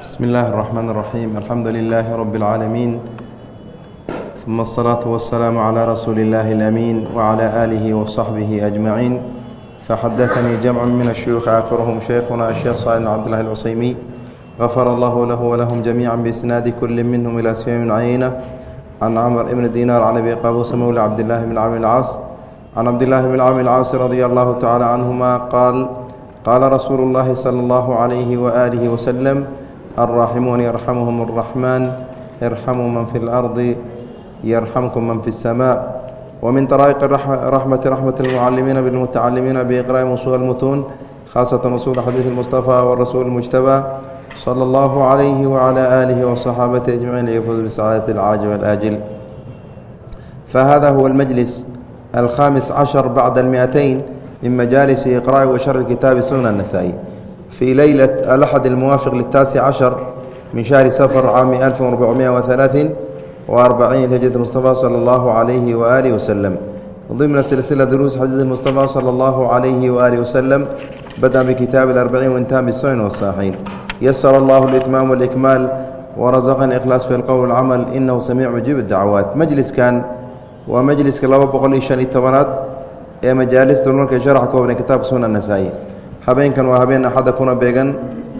بسم الله الرحمن الرحيم الحمد لله رب العالمين ثم الصلاة والسلام على رسول الله الأمين وعلى آله وصحبه أجمعين فحدثني جمع من الشيوخ آخرهم شيخنا الشيخ صالح عبد الله العصيمي غفر الله له ولهم جميعا بإسناد كل منهم إلى سفيان بن عيينة عن عمر بن دينار عن أبي قابوس مولى عبد الله بن عامر العاص عن عبد الله بن عامر العاص رضي الله تعالى عنهما قال قال رسول الله صلى الله عليه وآله وسلم الراحمون يرحمهم الرحمن ارحموا من في الأرض يرحمكم من في السماء ومن طرائق رحمة رحمة المعلمين بالمتعلمين بإقراء وصول المتون خاصة وصول حديث المصطفى والرسول المجتبى صلى الله عليه وعلى آله وصحابته أجمعين يفوز بسعادة العاجل والآجل فهذا هو المجلس الخامس عشر بعد المئتين من مجالس إقراء وشرح كتاب سنن النسائي في ليلة الأحد الموافق للتاسع عشر من شهر سفر عام 1443 هجرة المصطفى صلى الله عليه وآله وسلم ضمن سلسلة دروس حديث المصطفى صلى الله عليه وآله وسلم بدأ بكتاب الأربعين وانتهى بالسنن والصحيحين يسر الله الإتمام والإكمال ورزقنا إخلاص في القول والعمل إنه سميع مجيب الدعوات مجلس كان ومجلس لaba boqol iyo شhan iyo tobanaad ee majaalista nurka sharax koobnay kitaabka suna nasaa-i habeenkan waa habeen axadda kuna beegan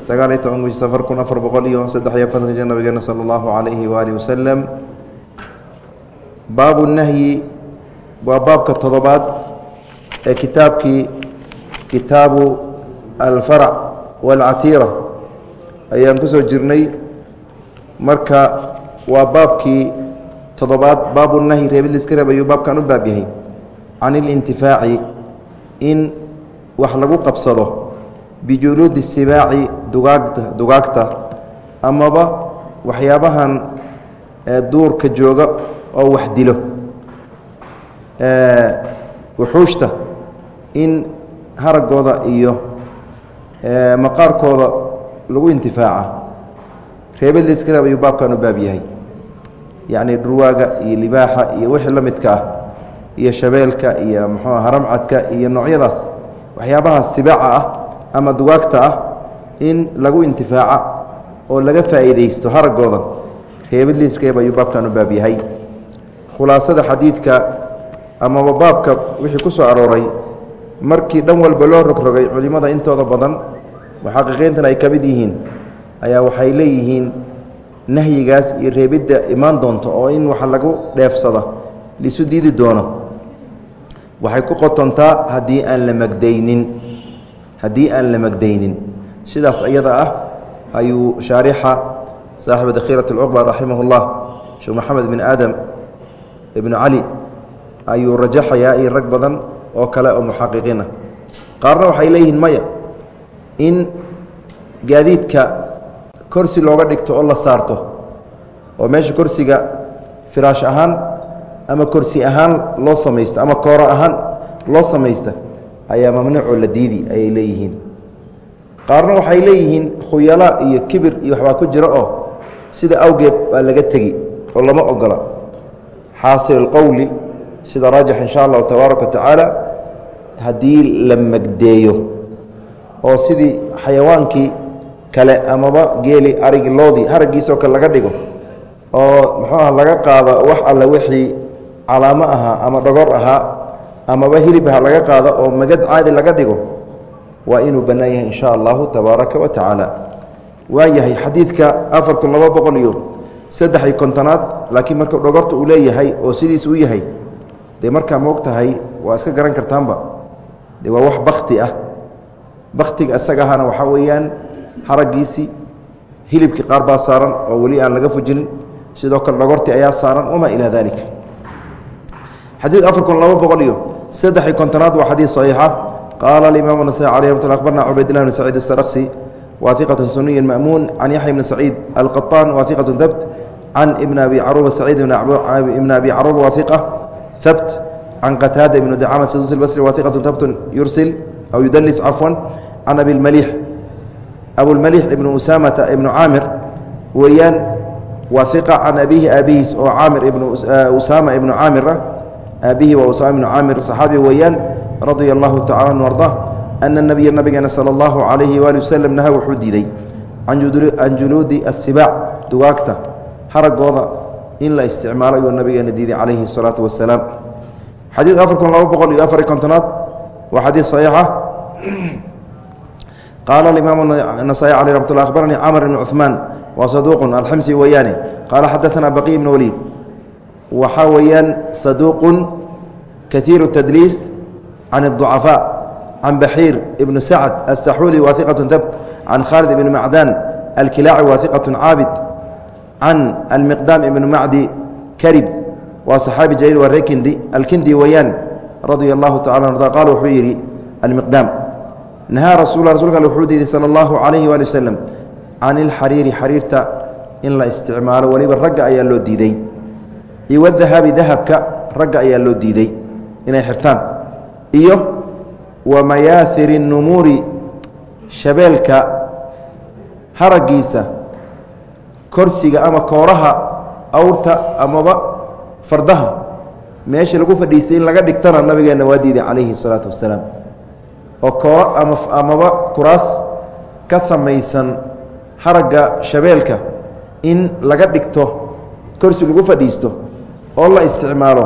sagaal iyo toban wish safar kun afar boqol iyo saddex iyo afartanka jir nabigeena sala allahu calayhi waalihi wasalam baabu nahyi waa baabka todobaad ee kitaabkii kitaabu alfarac waalcatiira ayaan ku soo jirnay. Marka waa baabkii todobaad baabu nahyi reebid liska reeb ayuu baabkan u baab yahay. Can ilintifaaci in wax lagu qabsado bijuluudi sibaaci dugaagta dugaagta amaba waxyaabahan duurka jooga oo wax dilo. Wuxuushta in haragooda iyo maqaarkooda lagu intifaaca. Reebid liska reeb ayuu baabkan u baab yahay. Yacni dhurwaaga iyo libaaxa iyo wixii la midka ah iyo shabeelka iyo muxuu haramcadka iyo noocyadaas waxyaabahaas sibaaca ah ama dugaagta ah in lagu intifaaca oo laga faa'iidaysto haragooda. Reebid liiskeeb ayuu baabkan u baab yahay. Khulaasada xadiidka amaba baabka wixii ku soo arooray markii dhan walba loo rogrogay culimmada intooda badan muxaqiqiintan ay ka mid yihiin. Ayaa waxay leeyihiin nahyigaas iyo reebidda imaan doonto oo in wax lagu dheefsada liisu diidi doono waxay ku qotontaa haddii aan la magdaynin. Haddii aan la magdaynin. Sidaas iyada ah ayuu shaarixa saaxibu dakhiirat اlcuqba raximah اllah sheekh maxamed bin aadam ibnu cali ayuu rajaxayaa iyo rag badan oo kale oo muxaqiqiin ah qaarna waxay leeyihiin maya in gaadiidka korsi looga dhigto oo la saarto oo meesha korsiga firaash ahaan ama korsi ahaan loo samaysta ama kooro ahaan loo samaysta ayaa mamnuucoo la diidi ayay leeyihiin. Qaarna waxay leeyihiin khuyala iyo kibir iyo waxbaa ku jira oo sida awgeed waa laga tegi oo lama ogola. Xaasil qowli sida raajix insha allahu tabaaraka wa tacaala haddii la magdeeyo oo sidii xayawaankii kale amaba geeli arigi loodii haraggiisoo kale laga dhigo oo muxuuah laga qaado wax alle wixii calaamo ahaa ama dhogor ahaa amaba hilibha laga qaado oo magad caadi laga dhigo waa inuu bannaan yahay insha allahu tabaaraka wa tacaala. Waa xadiidka afar kun laba boqol iyo saddex iyo kontonaad laakiin marka dhogorta uu leeyahay oo sidiis u yahay dee markaa moog tahay waa iska garan kartaanba. Dee waa wax bakti ah. Baktiga isaga ahana waxaa weeyaan haraggiisii hilibkii qaar baa saaran oo weli aan laga fujinin sidoo kale dhogortii ayaa saaran wamaa ilaa dalik xadiid afar kun labo boqol iyo saddex-iyo kontonaad waa xadiid saxiixa. Qaala alimaam nasai alay mat abarna cubaydlah bn saciid asaraqsi wa iqatu suniyi maamuun can yaxya bni saciid alqaطaan wa iqatu habt can ibna abi caruba saciid ibna abi caruba wa iqa habt can qataada ibn dacama sadusi basri wa iqatu habtun yursil aw yudalis cafwan can abilmalix abulmalix ibnu usaamata ibnu caamir weeyaan waa iqa can abiihi aabihiis oo caamir ibn usaama ibnu caamir ah aabihii waa usaama bnu caamir saxaabi weeyaan radia allahu tacala anhu arda ana nabiya nabigeena sala allahu calayhi waali wasalam naha wuxuu diiday can juluudi asibaac dugaagta haragooda in la isticmaalo ayuu nabigeena diiday calayhi salaatu wasalaam xadiidka afar kun laba boqol iyo afari kontonaad waa xadiid saxiixa ah. qaala alimaamu nasaa-i caleh akhbaranii camr ibni cuhmaan waa saduuqun alximsi weeyaane qaala xadaanaa baqiy ibnu waliid waxaa weeyaan saduuq kahiiru tadliis can الضucafاء can baxiir ibn sacd aلsaxuuli wahiqaة dabt can khaalid ibn macdan alkilaaci wahiqaة caabid can almiqdaam ibn macdi karib waa صaxaabi jaliil waa ree kindi alkindi weeyaan radia اllahu tacala arda qaal wuxuu yidhi almiqdaam nahaa rasul rasulka al wuxuu diiday salى اllahu عalayhi waali waslem can ilxariiri xariirta in la isticmaalo weliba ragga ayaa loo diiday iyo wadahabi dahabka ragga ayaa loo diiday inay xirtaan. Iyo wa mayaahiri numuuri shabeelka haraggiisa korsiga ama kooraha awrta amaba fardaha. Meesha lagu fadhiistay in laga dhigtana nabigeenna waa diiday calayhi salaatu wasalaam. Oo kooro ama amaba kuraas ka samaysan haragga shabeelka in laga dhigto korsi lagu fadhiisto oo la isticmaalo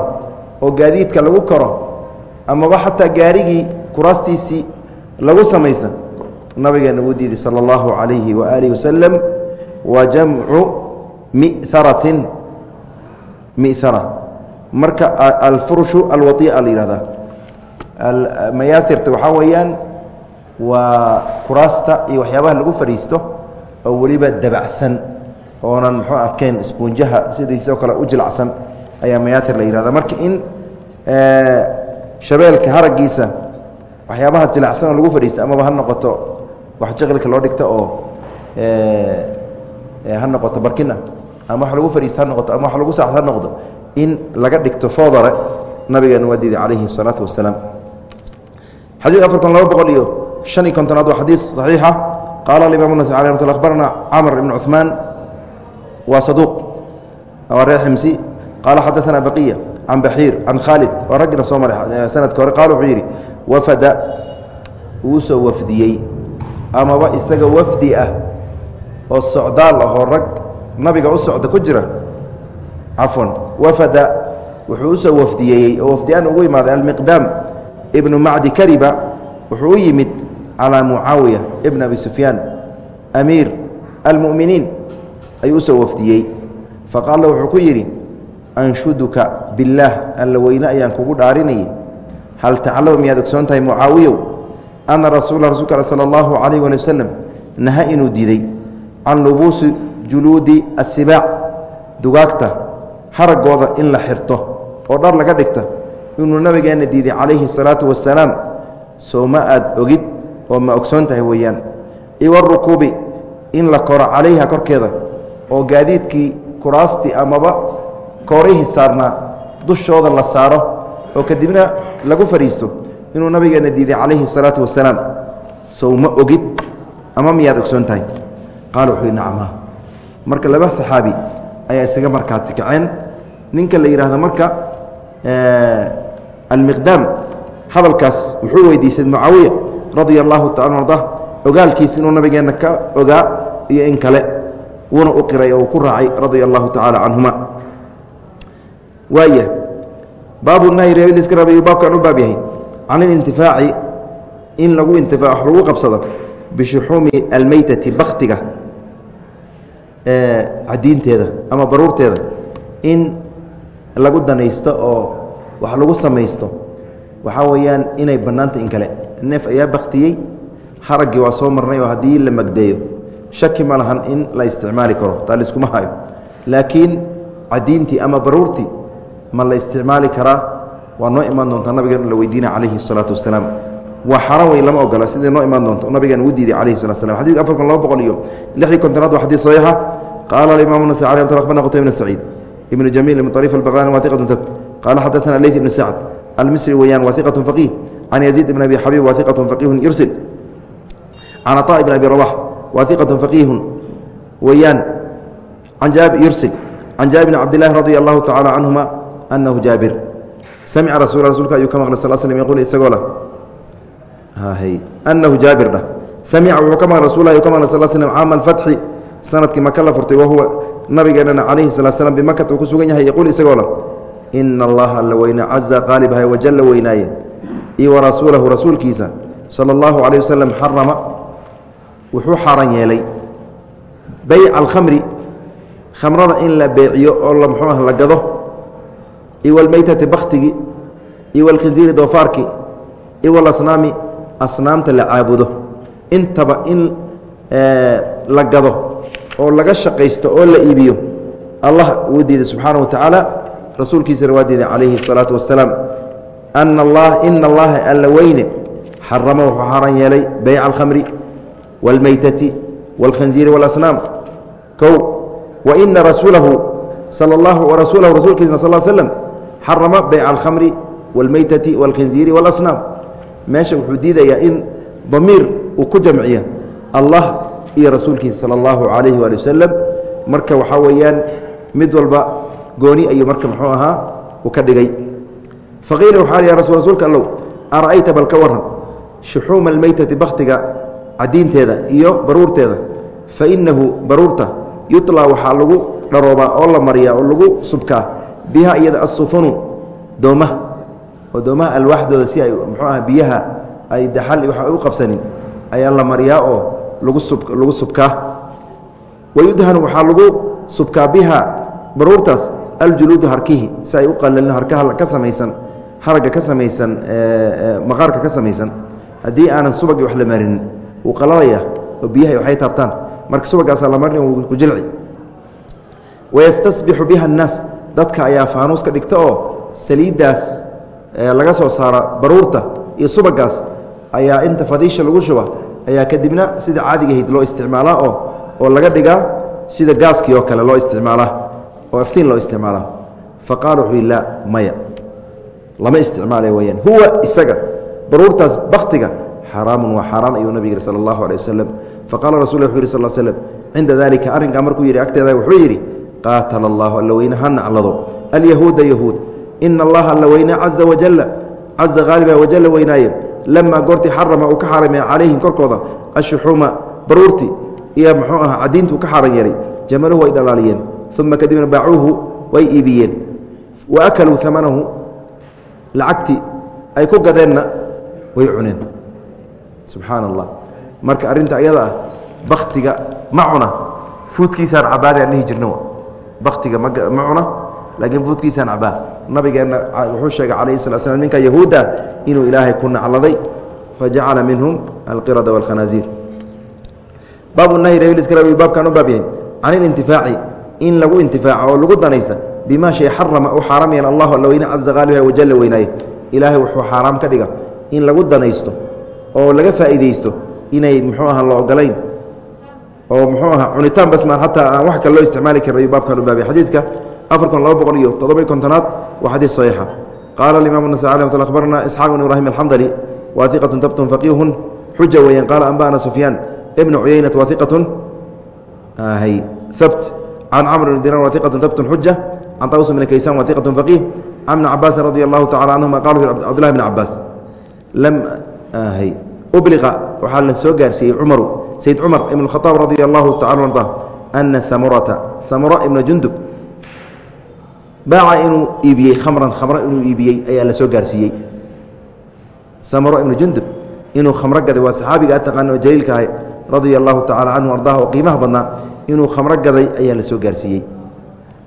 oo gaadiidka lagu karo amaba xataa gaarigii kuraastiisii lagu samaysan nabigeena wuu diiday salى اllahu عalayhi waaalih wasalam wa jamcu mi'haratin mi'hara marka alfurushu alwaطi'a la yihahdaa mayaairta waxaa weeyaan waa kuraasta iyo waxyaabaha lagu fadhiisto oo weliba dabacsan oonan muxuu adkeyn isbuunjaha sidiisoo kale u jilacsan ayaa mayaatir la yihahda marka in shabeelka haraggiisa waxyaabaha jilacsan oo lagu fadhiista amaba ha noqoto wax jaqlika loo dhigto oo ha noqoto barkina ama wax lagu fadhiista ha noqoto ama wax lagu saaxdo ha noqdo in laga dhigto foodare nabigeena waa diiday calayhi الsalaatu wasalaam xadيث afar kun laba boqol iyo شhan iyo kontonaad waa xadiiث صaxiixa qaala imam nas alي mt abarna camr ibn cuثmaan waa saduuq waa reer ximsi qaala xadaثana baqiya can baxiir can khaalid waa raggina soo maray sanadka hore qaal wuxuu yidhi wafada wuu soo wafdiyey amaba isaga wafdi ah oo socdaal ahoo rag nabiga u socda ku jira cafwan wafada wuxuu u soo wafdiyeeyey oo wafdiaan ugu imaaday almiqdaam ibnu macdi kariba wuxuu u yimid calaa mucaawiya ibn abi sufyaan amiir almu'miniin ayuu u soo wafdiyey faqaala wuxuu ku yidhi anshuduka billaah alla weyne ayaan kugu dhaarinayay. Hal taclama miyaad ogsoon tahay mucaawiyow? Ana rasuula rasulka sala allahu calayh waali wasalam naha inuu diiday can lubuusi juluudi asibaac dugaagta haragooda in la xirto oo dhar laga dhigta. Inuu nabigeena diiday calayhi salaatu wasalaam soo ma aad ogid oo ma ogsoon tahay weeyaan. Iwarukuubi in la koro calayha korkeeda oo gaadiidkii kuraastii amaba koorihii saarnaa dushooda la saaro oo kadibna lagu fadhiisto inuu nabigeena diiday calayhi salaatu wasalaam. Sow ma ogid ama miyaad ogsoon tahay? Qaala wuxuu nacama marka laba saxaabi ayaa isaga markaati kaceen ninka la yidhaahdo marka almiqdaam hadalkaas wuxuu weydiisay mucaawiya radia allahu taala arda ogaalkiis inuu nabigeenna ka ogaa iyo in kale. Wuuna u qiray oo uu ku raacay radia allahu tacaala canhuma waaya baabu nahyi reebid iska rabayu baabkan u baab yahay can ilintifaaci in lagu intifaac lagu qabsado bishuxuumi almeytati baktiga cadiinteeda ama baruurteeda in lagu danaysto oo wax lagu samaysto. Waxaa weeyaan inay bannaanta in kale neef ayaa baktiyey haraggii waa soo marnay oo haddii la magdeeyo. Shaki ma lahan in la isticmaali karo taa laiskuma hayo. Laakiin cadiintii ama baruurtii ma la isticmaali karaa waa noo imaan doontaa nabigeen la weydiina calayhi salaatu wasalaam. Waa xaaraan wey lama ogola siday noo imaan doonto nabigeen wuu diiday calayhi sala slam xadidka afar kun laba boqol iyo lixdii kontonaad waa xadii saxiixa. Qaala alimaamu nasai ali abdal axman qutay ibn saciid ibnu jamiil ibn ariif albaqrani waa tabt qaala xadaana leyt ibn sacd almisri weeyaan waa iqatun can yaziid ibn abi xabiib waa iqatun yursil can ataa ibn abi rabax waa iqatun weeyaan can jaab yursil can jaabir bn cabdilahi radia allahu tacala canhuma anahu jaabir samica rasul rasulka ayuu ka maqlay sal slm yquul isagoo lah anahu jaabir dhah samica wuxuu ka maqlay rasul ka maqlay sal slm caama alfatxi sannadkii maka la furtay wahuwa nabigeenana calayhi salaa slam bimakata uu ku sugan yahay yaquul isagoo la ina allaha alla weyne caza qaalibahay wajalla weynaaye iyo warasuulahu rasuulkiisa sala allahu calayh wasalam xarama wuxuu xaaran yeelay bayca alkhamri khamrada in la beeciyo oo la iyo walmeytati bakhtigi iyo walkhinsiiri doofaarki iyo walasnaami asnaamta la caabudo intaba in la gado oo laga shaqaysto oo la iibiyo allah uu diiday subxaana wa tacaala rasuulkiisana waa diiday calayhi الsalaatu wasalaam ana allah ina allaha alla weyne xarama wuxuu xaaran yeelay beyca alkhamri wاlmeytati wاlkhanziiri wاlasnaam kow waina rasuulahu sala اllahu warasuulahu rasuulkiisna sal slm xarama beyca alkhamri wاlmeytati wاlkhinziiri wاlasnaam meesha wuxuu diidayaa in damiir uu ku jamciya allah iyo rasuulkiisa sala allahu calayhi waali wasalam marka waxaa weeyaan mid walba gooni ayuu marka muxuu ahaa uu ka dhigay faqiila waxaa ya rasul rasuulka allow ara'ayta bal ka waran shuxuuma almeytati bakhtiga cadiinteeda iyo baruurteeda fa innahu baruurta yuطlaa waxaa lagu dharoobaa oo la mariyaa oo lagu subkaa biha iyada asufunu doomaha oo doomaha alwaaxdooda si ay muxuu aha biyaha ay daxal waxa u qabsanin ayaa la mariyaa oo lagu sub lagu subkaa. Wayudhanu waxaa lagu subkaa biha baruurtaas aljuluudu harkihi si ay u qalalin harkaha ka samaysan haragga ka samaysan maqaarka ka samaysan. Haddii aanan subagi wax la marinin wuu qalalaya oo biyaha waxay taabtaan. Marka subagaasaa la marin wuu ku jilci. Wayastasbixu biha annaas dadka ayaa faanuus ka dhigta oo saliiddaas laga soo saara baruurta iyo subagaas ayaa inta fadiisha lagu shuba ayaa kadibna sida caadigahayd loo isticmaalaa oo oo laga dhigaa sida gaaskii oo kale loo isticmaalaa oo iftiin loo isticmaalaa fa qaala wuxuu yidhi laa maya. Lama isticmaalay weyaan huwa isaga baruurtaas baktiga xaraamun waa xaaraan ayuu nabig yihi sala allahu aleh wasalam faqala rasul wuxu yih sal slm cinda dalika arrinkaa markuu yidhi agteeda wuxuu yidhi qaatala allahu alla weyne ha naclado alyahuuda yahuud. Ina allaha alla weyne caza wajalla caza haaliba wajalla weynaaye. Lamaa goortii xarama uu ka xaramay calayhim korkooda ashuxuuma baruurti iyo muxuu aha cadiinti uu ka xaran yeelay. Jamaluhu way dhalaaliyeen uma kadibna baacuuhu way iibiyeen. Wa akaluu amanahu lacagti ay ku gadeenna way cuneen. Subxaana allah marka arrinta ayada ah baktiga ma cuna. Fuudkiisaan cabaade aan dhihi jirno baktiga ma cuna laakiin fuudkiisaan cabaa. Nabigeenna wuxuu sheegay calayhi sala slam ninka yahuudda inuu ilaahay ku nacladay fajacala minhum alqirada wاlkhanaaziir baabu nahyi rebliskra baabkaan u baab can ilintifaaci in lagu intifaaco oo lagu danaysta bima shay xarama u xaaramayaan allahu alla weyne caza qaaliha wajalla weynaaye ilaahay wuxuu xaaraam ka dhiga in lagu danaysto oo laga faa'iidaysto inay muxuu aha la ogolayn oo muxuu aha cunitaan basmaan xataa aan wax kale loo isticmaali karin baabkan u baabay xadiidka afar kun laba boqol iyo toddoba kontonaad waa xadiid saxiixa. Qaala alimaam nasai alih mat akhbarna isxaaq bn ibrahim alxandali wa iqatun tabtun faqiihun. Xuja weeyaan qaala anba'ana sufyaan ibnu cuyaynat wa iqatun hy habt can camr bn dinar wa iqatun tabtun xuja. Can taws bn kaysaan wa iqatun faqiih. Can bni cabaasin radi allahu tacala canhuma qalu cabdullahi bn cabaas lam ubliqa waxaa la soo gaarsiiyey cumaru sayd cumar ibn khaaab radi allahu tacala arda ana samurata. Samura ibna jundub. Baaca inuu iibiyey khamran khamro inuu iibiyey ayaa la soo gaarsiiyey. Samuro ibnu jundub inuu khamro gaday waa saxaabiga a taqaana oo jaliilka ahay radia allahu tacala canhu ardaha oo qiimaha badnaa inuu khamro gaday ayaa la soo gaarsiiyey.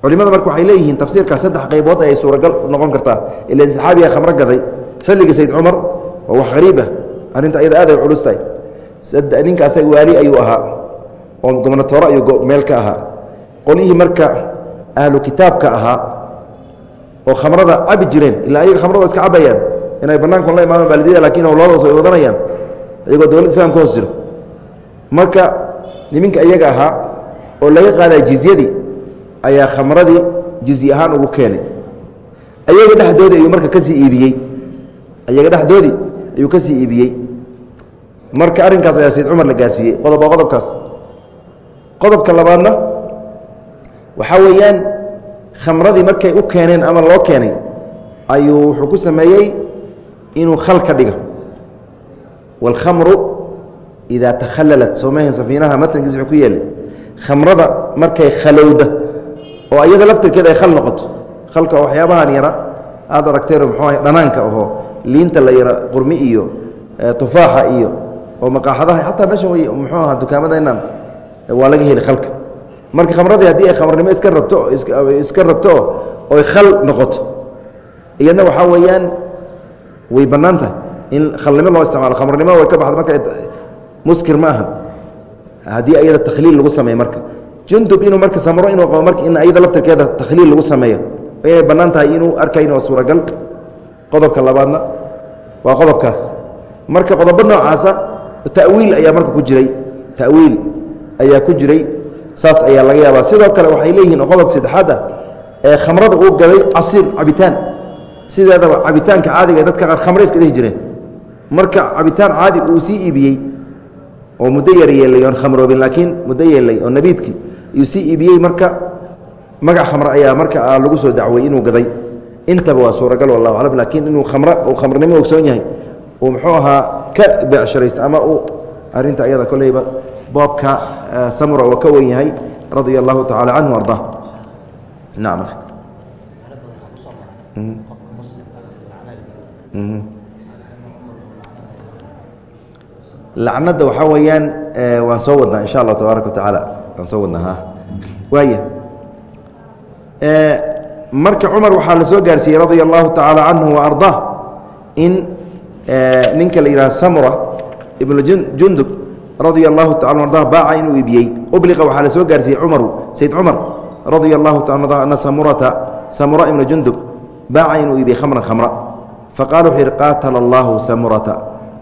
Culimada marka waxay leeyihiin tafsiirkaas saddex qaybood ayay suuragal noqon kartaa. Ilan saxaabiga khamro gaday xilligii sayd cumar waa wax hariib ah arrinta ayada ninka asaga waali ayuu ahaa. Oo gobnatoore ayuu meel ka ahaa. Qolyihii marka ahlu kitaabka ahaa oo khamrada cabi jireen ilaa ayaga khamrada iska cabayaan inay banaanku la imaadaan baalidiyada laakiin howlahoodas ay wadanayaan iyagoo dowladda islamka hoos jiro. Marka niminka iyaga ahaa oo laga qaadaa jizyadii ayaa khamradii jizye ahaan ugu keenay. Ayaga dhexdoodii ayuu marka ka sii iibiyey. Ayaga dhexdoodii ayuu ka sii iibiyey marka arrinkaas ayaa sayd cumar la gaarsiiyey qodob waa qodobkaas. Qodobka labaadna waxaa weeyaan khamradii markay u keeneen ama loo keenay ayuu wuxuu ku sameeyey inuu khal ka dhiga wاlkhamru idaa takhalalat soomahan safiinaha matnkiis wuxuu ku yeelay. Khamrada markay khalowda oo iyada laftirkeeda ay khal noqoto. Khalka waxyaabahan yara aad aragteen muxuu ahay dhanaanka ahoo liinta la yara qurmi iyo tufaaxa iyo oo maqaaxadaha xataa meeshan way muxuu ahaa dukaamadaynaan waa laga heli khalka. Marka khamradii haddii ay khamrnimo iska ragto iska ragto oo oy khal noqoto iyadna waxaa weeyaan way bannaan tahay. In khalnimo loo isticmaalo khamrnimo way ka baxda marka muskir ma aha haddii ayada takhliil lagu sameeyo marka. Jundub inuu marka samro inuu qabo marka in ayada laftirkeeda takhliil lagu sameeyo inay bannaan tahay inuu arkayn waa suuragal. Qodobka labaadna waa qodobkaas. Marka qodobo noocaasa ta'wiil ayaa marka ku jiray. Ta'wiil ayaa ku jiray. Saas ayaa laga yaabaa. Sidoo kale waxay leeyihiin qodobka saddexaad ah ee khamrada uu gaday casiir cabitaan. Sideedaba cabitaanka caadiga ee dadka qaar khamre iska dhihi jireen. Marka cabitaan caadi uu sii iibiyey oo muddo yar yeelay oon khamroobin laakiin muddo yeelay oo nabiidkii iyuu sii iibiyey. Marka magac khamre ayaa marka lagu soo dacway inuu gaday. Intaba waa suuragal wallahu aclam laakiin inuu khamre uu khamrenimo ogsoon yahay uu muxuu ahaa ka beecshiraysto ama uu arrinta ayada koleyba boobka samura oo ka wen yahay radia allahu tacala canhu arda nacam lacnadda waxaa weeyaan waan soo wadnaa insha allah tabaaraka wa tacaala waan soo wadnaa waaya marka cumar waxaa la soo gaarsiiyey radia allahu tacaala canhu wa in ninka la yidhaha samura ibnu jundub radia allahu taala arda baaca inuu iibiyey. Ubliqa waxaa la soo gaarsiiyey cumaru sayd cumar radia allahu taala arda ana samurata samura ibnu jundub baaca inuu iibiyey khamran khamra. Faqala wuxuu yidhi qaatala allahu samurata.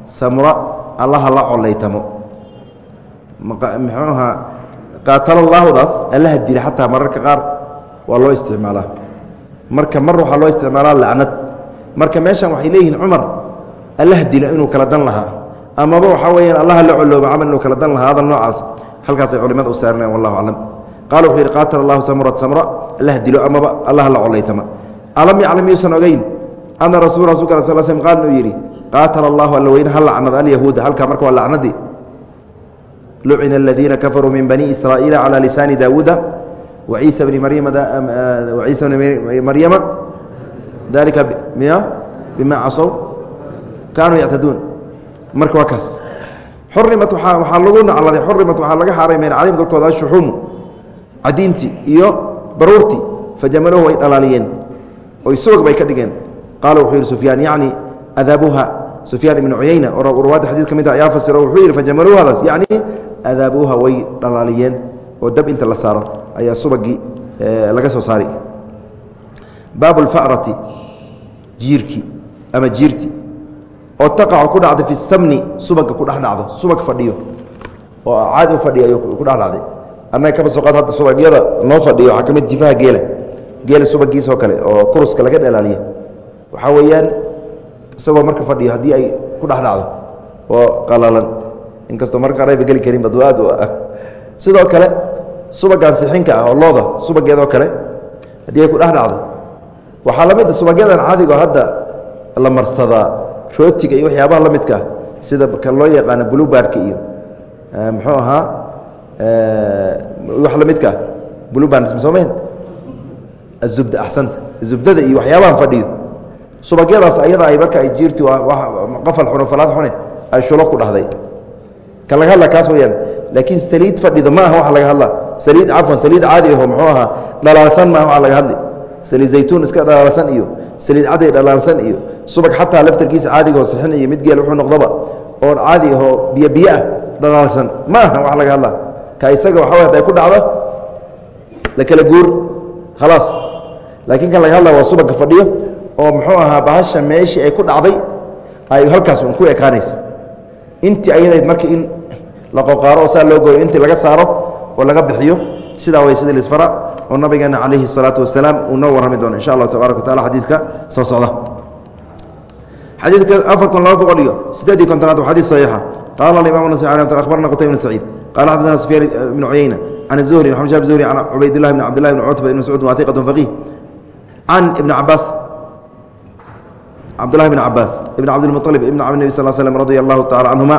Samura allaha la collaytamo. Muxuu ahaa qaatala allaahudaas allaha dila xataa mararka qaar waa loo isticmaalaa. Marka mar waxaa loo isticmaalaa lacnad marka meeshan waxay leeyihiin cumar allaha dilo inuu kala dan lahaa. Amaba waxaa weyaan allaha la coloobo camal inuu kala dan lahaa hadal noocaas. Halkaasay culimada u saarinayan wallahu aclam qaala wuxuu yidhi qaatala allahu samrat samra allaha dilo amaba allaha la collaytama alam yaclam yuusan ogeyn? Ana rasul rasulka sal slm qaal inuu yidhi qaatala allahu alla ha lacnad alyahuuda halkaa marka waa lacnadii lucina aladiina kafaruu min bani israa'iila calى lisaani daawuuda waciisa bni maryama waciisa bni maryama. Dalika miya? Bima casow kaanuu yactaduun. Marka waa kaas. Xurimat waxaa lagu nacladay xurimat waxaa laga xaaraymeen calayhim korkooda ashuxuumu cadiintii iyo baruurtii fajamaluhu way dhalaaliyeen oy subag bay ka dhigeen. Qaala wuxuu yidhi sufyaan yacni adaabuha sufyaan ibnu cuyayna oo ruwaadda xadiid ka mid a ayaa fasiro wuxuu yidhi fajamaluuhadaas yacni adaabuuha way dhalaaliyeen oo dab inta la saaro ayaa subagii laga soo saari baabu lfa'rati jiirkii ama jiirti oo taqacu ku dhacday fi samni subaga ku dhex dhacdo subag fadhiyo. Oo caadi u fadhiyo ayuu ku dhex dhacday. Annaga kaba soo qaad hadda subagyada noo fadhiyo waxaa ka mid jifaha geela. Geela subagiisoo kale oo kuruska laga dhelaaliya waxaa weeyaan isagoo marka fadhiyo haddii ay ku dhex dhacdo oo qalalan. Inkastoo marka qaar geli karin bad aad u ah. Sidoo kale subagan sixinka ah oo looda subageedoo kale haddii ay ku dhex dhacdo waxaa la mid subagyadan caadigo hadda la marsadaa rootiga iyo waxyaabaha la midka sida loo yaqaano bulubaarka iyo muxuu ahaa wax la midka buluban soomeen azubda axsanta zubdada iyo waxyaabahan fadhiyo. Subagyadaas ayada ay marka ay jiirti qafal xune falaad xune ay shulo ku dhahday. Kan laga hadla kaas weyaan laakiin saliid fadhido ma aha waxa laga hadla. Saliid cafwan saliid caadi aho muxuu ahaa dhalaalsan maaha waxa laga hadli saliid zaytuun iska dhalaalsan iyo saliid caday dhalaalsan iyo subag xataa laftarkiisa caadigaoo sixin iyo mid geel wuxuu noqdoba oo caadi ahoo biyo biyo ah dhalaalsan ma aha wax laga hadla ka isaga waxa way haday ku dhacdo la kala guur khalaas. Laakiin kan laga hadla waa subagga fadhiyo oo muxuu ahaa bahasha meeshii ay ku dhacday ay halkaas un ku ekaanaysa. Intii ayadayd marka in la qoqaaro oo saa loo gooyo intii laga saaro oo laga bixiyo sidaa way sida lisfara oo nabigeena calayhi الsalaatu wasalaam uu noo warrami doono insha allah tabaaraka wa tacala xadiidka soo socda xadiidka afar kun laba boqol iyo sideedii kontonaad waa xadiid saxiixa qaala alimam nas akhbarna qutayb bn saciid qala xadana sufyaan ibn cuyeyna can الzuhri maxamed shab zuhri can cubaydillahi bn cabdillahi bn cutba ibn mascuud wahiqat faqih can ibni cabaas cabdullahi bn cabaas ibn cabdilmuطalib ibn cabd nebi sal slm radia allahu tacala canhuma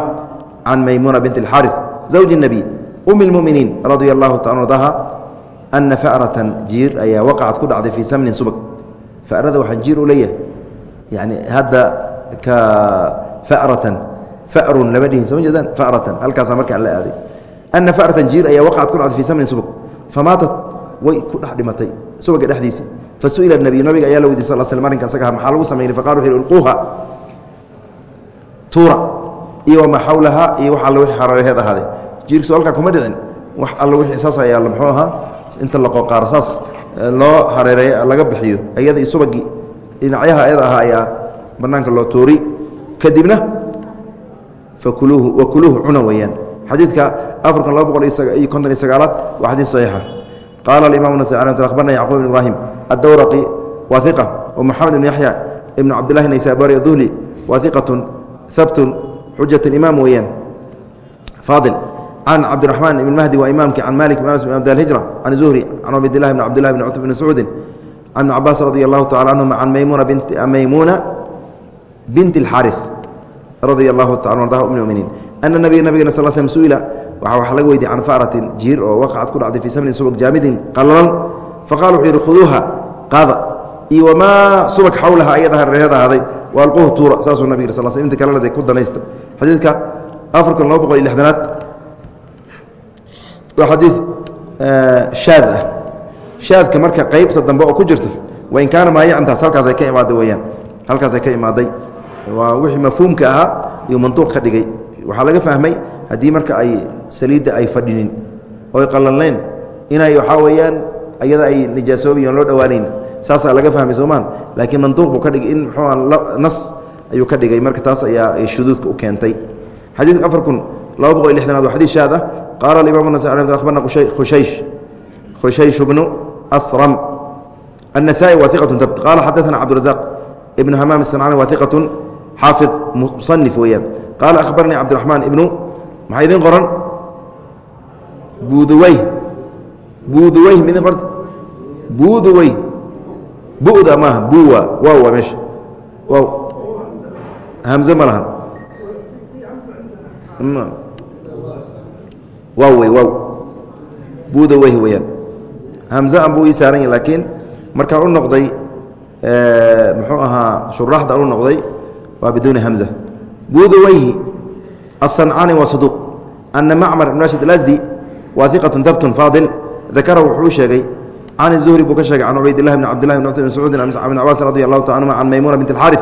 can maymuna bint اxaariث zawji الnabiy um اlmuminiin radia allahu taala ardaha ana faratan jiir ayaa waqacad ku dhacday fii samnin subag. Farada waxaa jiir u leeyahay. Yani hadda ka faratan farun lama dhihin soo jeedaan? Faratan halkaasaa markaa la aaday ana faratan jiir ayaa waqacad ku dhacday fii samnin subag. Famaatat way ku dhex dhimatay subaga dhexdiisa. Fasu'ila nabiy nabiga ayaa la weydiy sal slm arrinka asaga maxaa lagu sameynay faqala wuxu ulquuha tuura. Iyo wamaa xawlahaa iyo wax alla wixii xarareheed ahaaday jiirkiisu halkaa kuma dhicin wax alla wixii saas ayaa muxuu ahaa inta la qoqaaro saas loo hareereey laga bixiyo ayada iyo subagii. Dhinacyaha ayada ahaa ayaa banaanka loo tuuri. Kadibna fakuluuhu wakuluuhu cuna weeyaan. Xadiidka afarkan laba boqol iyo konton iyo sagaalaad waa xadiid saxiixa. Qaala alimam nas abarna yacquub ibn ibrahim addawraqi wa iqa wamaxamed ibn yaxya ibn cabdillahi naysabari aduhli wa iqatun habtun xujatun imaam weeyaan. Faadil can cabdiraxmaan ibn mahdi waa imaamkii can malik bn anas bn abd alhijra can zuhri can cubaydillahi bn cabdillahi bn cutb bn sacuudin can ibn cabaas radi allahu tacala canhuma can maymuuna binti اlxaari radia allahu taala ardaha um muminiin ana nabiya nabigena sal slm su'ila waxaa wax laga weydiye can faratin jiir oo waqacad ku dhacday fii samnin subag jaamidin qalalan faqala wuxuu yidhi khuduuha qaada iyo wamaa subag xawlaha ayada hareerheed ahaaday waalquuhu tuura saasuu nabig sal sl inta kalena de ku danaysta xadiidka afarkan laba boqol iyo lixdanaad waa xadiid shaad ah. Shaadka marka qeybta dambe oo ku jirta wain kaana maayacantaas halkaasay ka imaaday weyaan halkaasay ka imaaday waa wixii mafhuumka ahaa iyo manduuq ka dhigay. Waxaa laga fahmay haddii marka ay saliidda ay fadhinin oy qalalnayn inay waxaa weeyaan ayada ay nijaasoobiyan loo dhowaanayn saasaa laga fahmay soomaan laakiin manduuq buu ka dhigay. In muxuu nas ayuu ka dhigay. Marka taas ayaa shuduudka u keentay. Xadiidka afar kun laba boqol iyo lixdanaad waa xadiid shaad ah qaala alimaam nas abarna khushaysh khushaysh bnu asram النسائي واثقة ثبت قال حدثنا عبد الرزاق ابن همام الصنعاني واثقة حافظ مصنف ويان قال أخبرني عبد الرحمن ابن maxaa idin qoran buuduwey buuduwey ma idin qorta buuduwey bu'da maaha buwa waaw waa meesha waaw hamze ma lahan waaw wey waaw buudawey weyaan hamze an buu ii saaran yahi laakiin markaan u noqday muxuu ahaa shuraaxda an u noqday waa biduuni hamza buudaweyhi الصنعاني وصدوق أن معمر بن راشد الأزدي واثقة ثبت فاضل ذكره وحuu sheegay عن الزهري buu ka sheegay عن عubayd اللh بن عبد الله بن بن مسعوud بن عباس رضي الله تعالى عنهma عن مymuنة بنت الحارث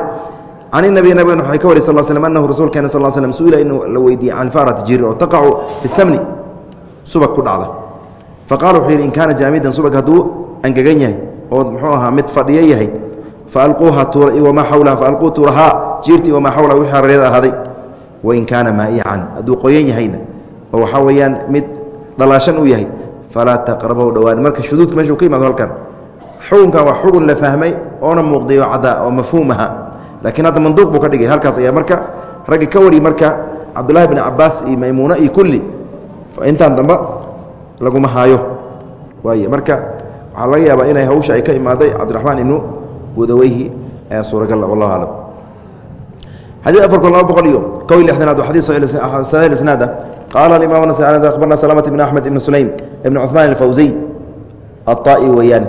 عن النبي nabgen waxay ka wari sل sلم أنه rasuulkeena sل sلم su-ila in la weydiiyey can فارة jir oo تaqacu في السمن subag ku dhacda. Faqala wuxuu yidhi in kaana jaamidan subag hadduu angegan yahay oo muxuu ahaa mid fadhiyo yahay faalquuha tuura wamaa xawlaha faalquu tuurahaa jiirtii wamaa xawlaha wixii hareerada ahaaday wain kaana maa'ican hadduu qoyan yahayna oo waxaa weeyaan mid dhalaashan uu yahay falaa taqrabahu dhowaan marka shuduudka meeshuu ka yimaado halkan xukunkan waa xugun la fahmay oona muuqday oo caddaa oo mafhuum aha. Laakiin hadda manduuq buu ka dhigay halkaas ayaa marka raggi ka wari marka cabdullaahi bn cabaas iyo maymuuna iyo kulli intaan damba laguma haayo waay marka waxaa laga yaabaa inay hawsha ay ka imaaday cabdiraxmaan ibnu budaweyhi ayaa suuragal wallahu aclam xadيث أفر كن لaba بqل iyo kow iyo لحdanaad wa xadيث صحيح الإسناad qال الإمام النسائي أخبرنا سلامة بن أحمد بن سليم بن عثمان الفوزي الطائي weyaan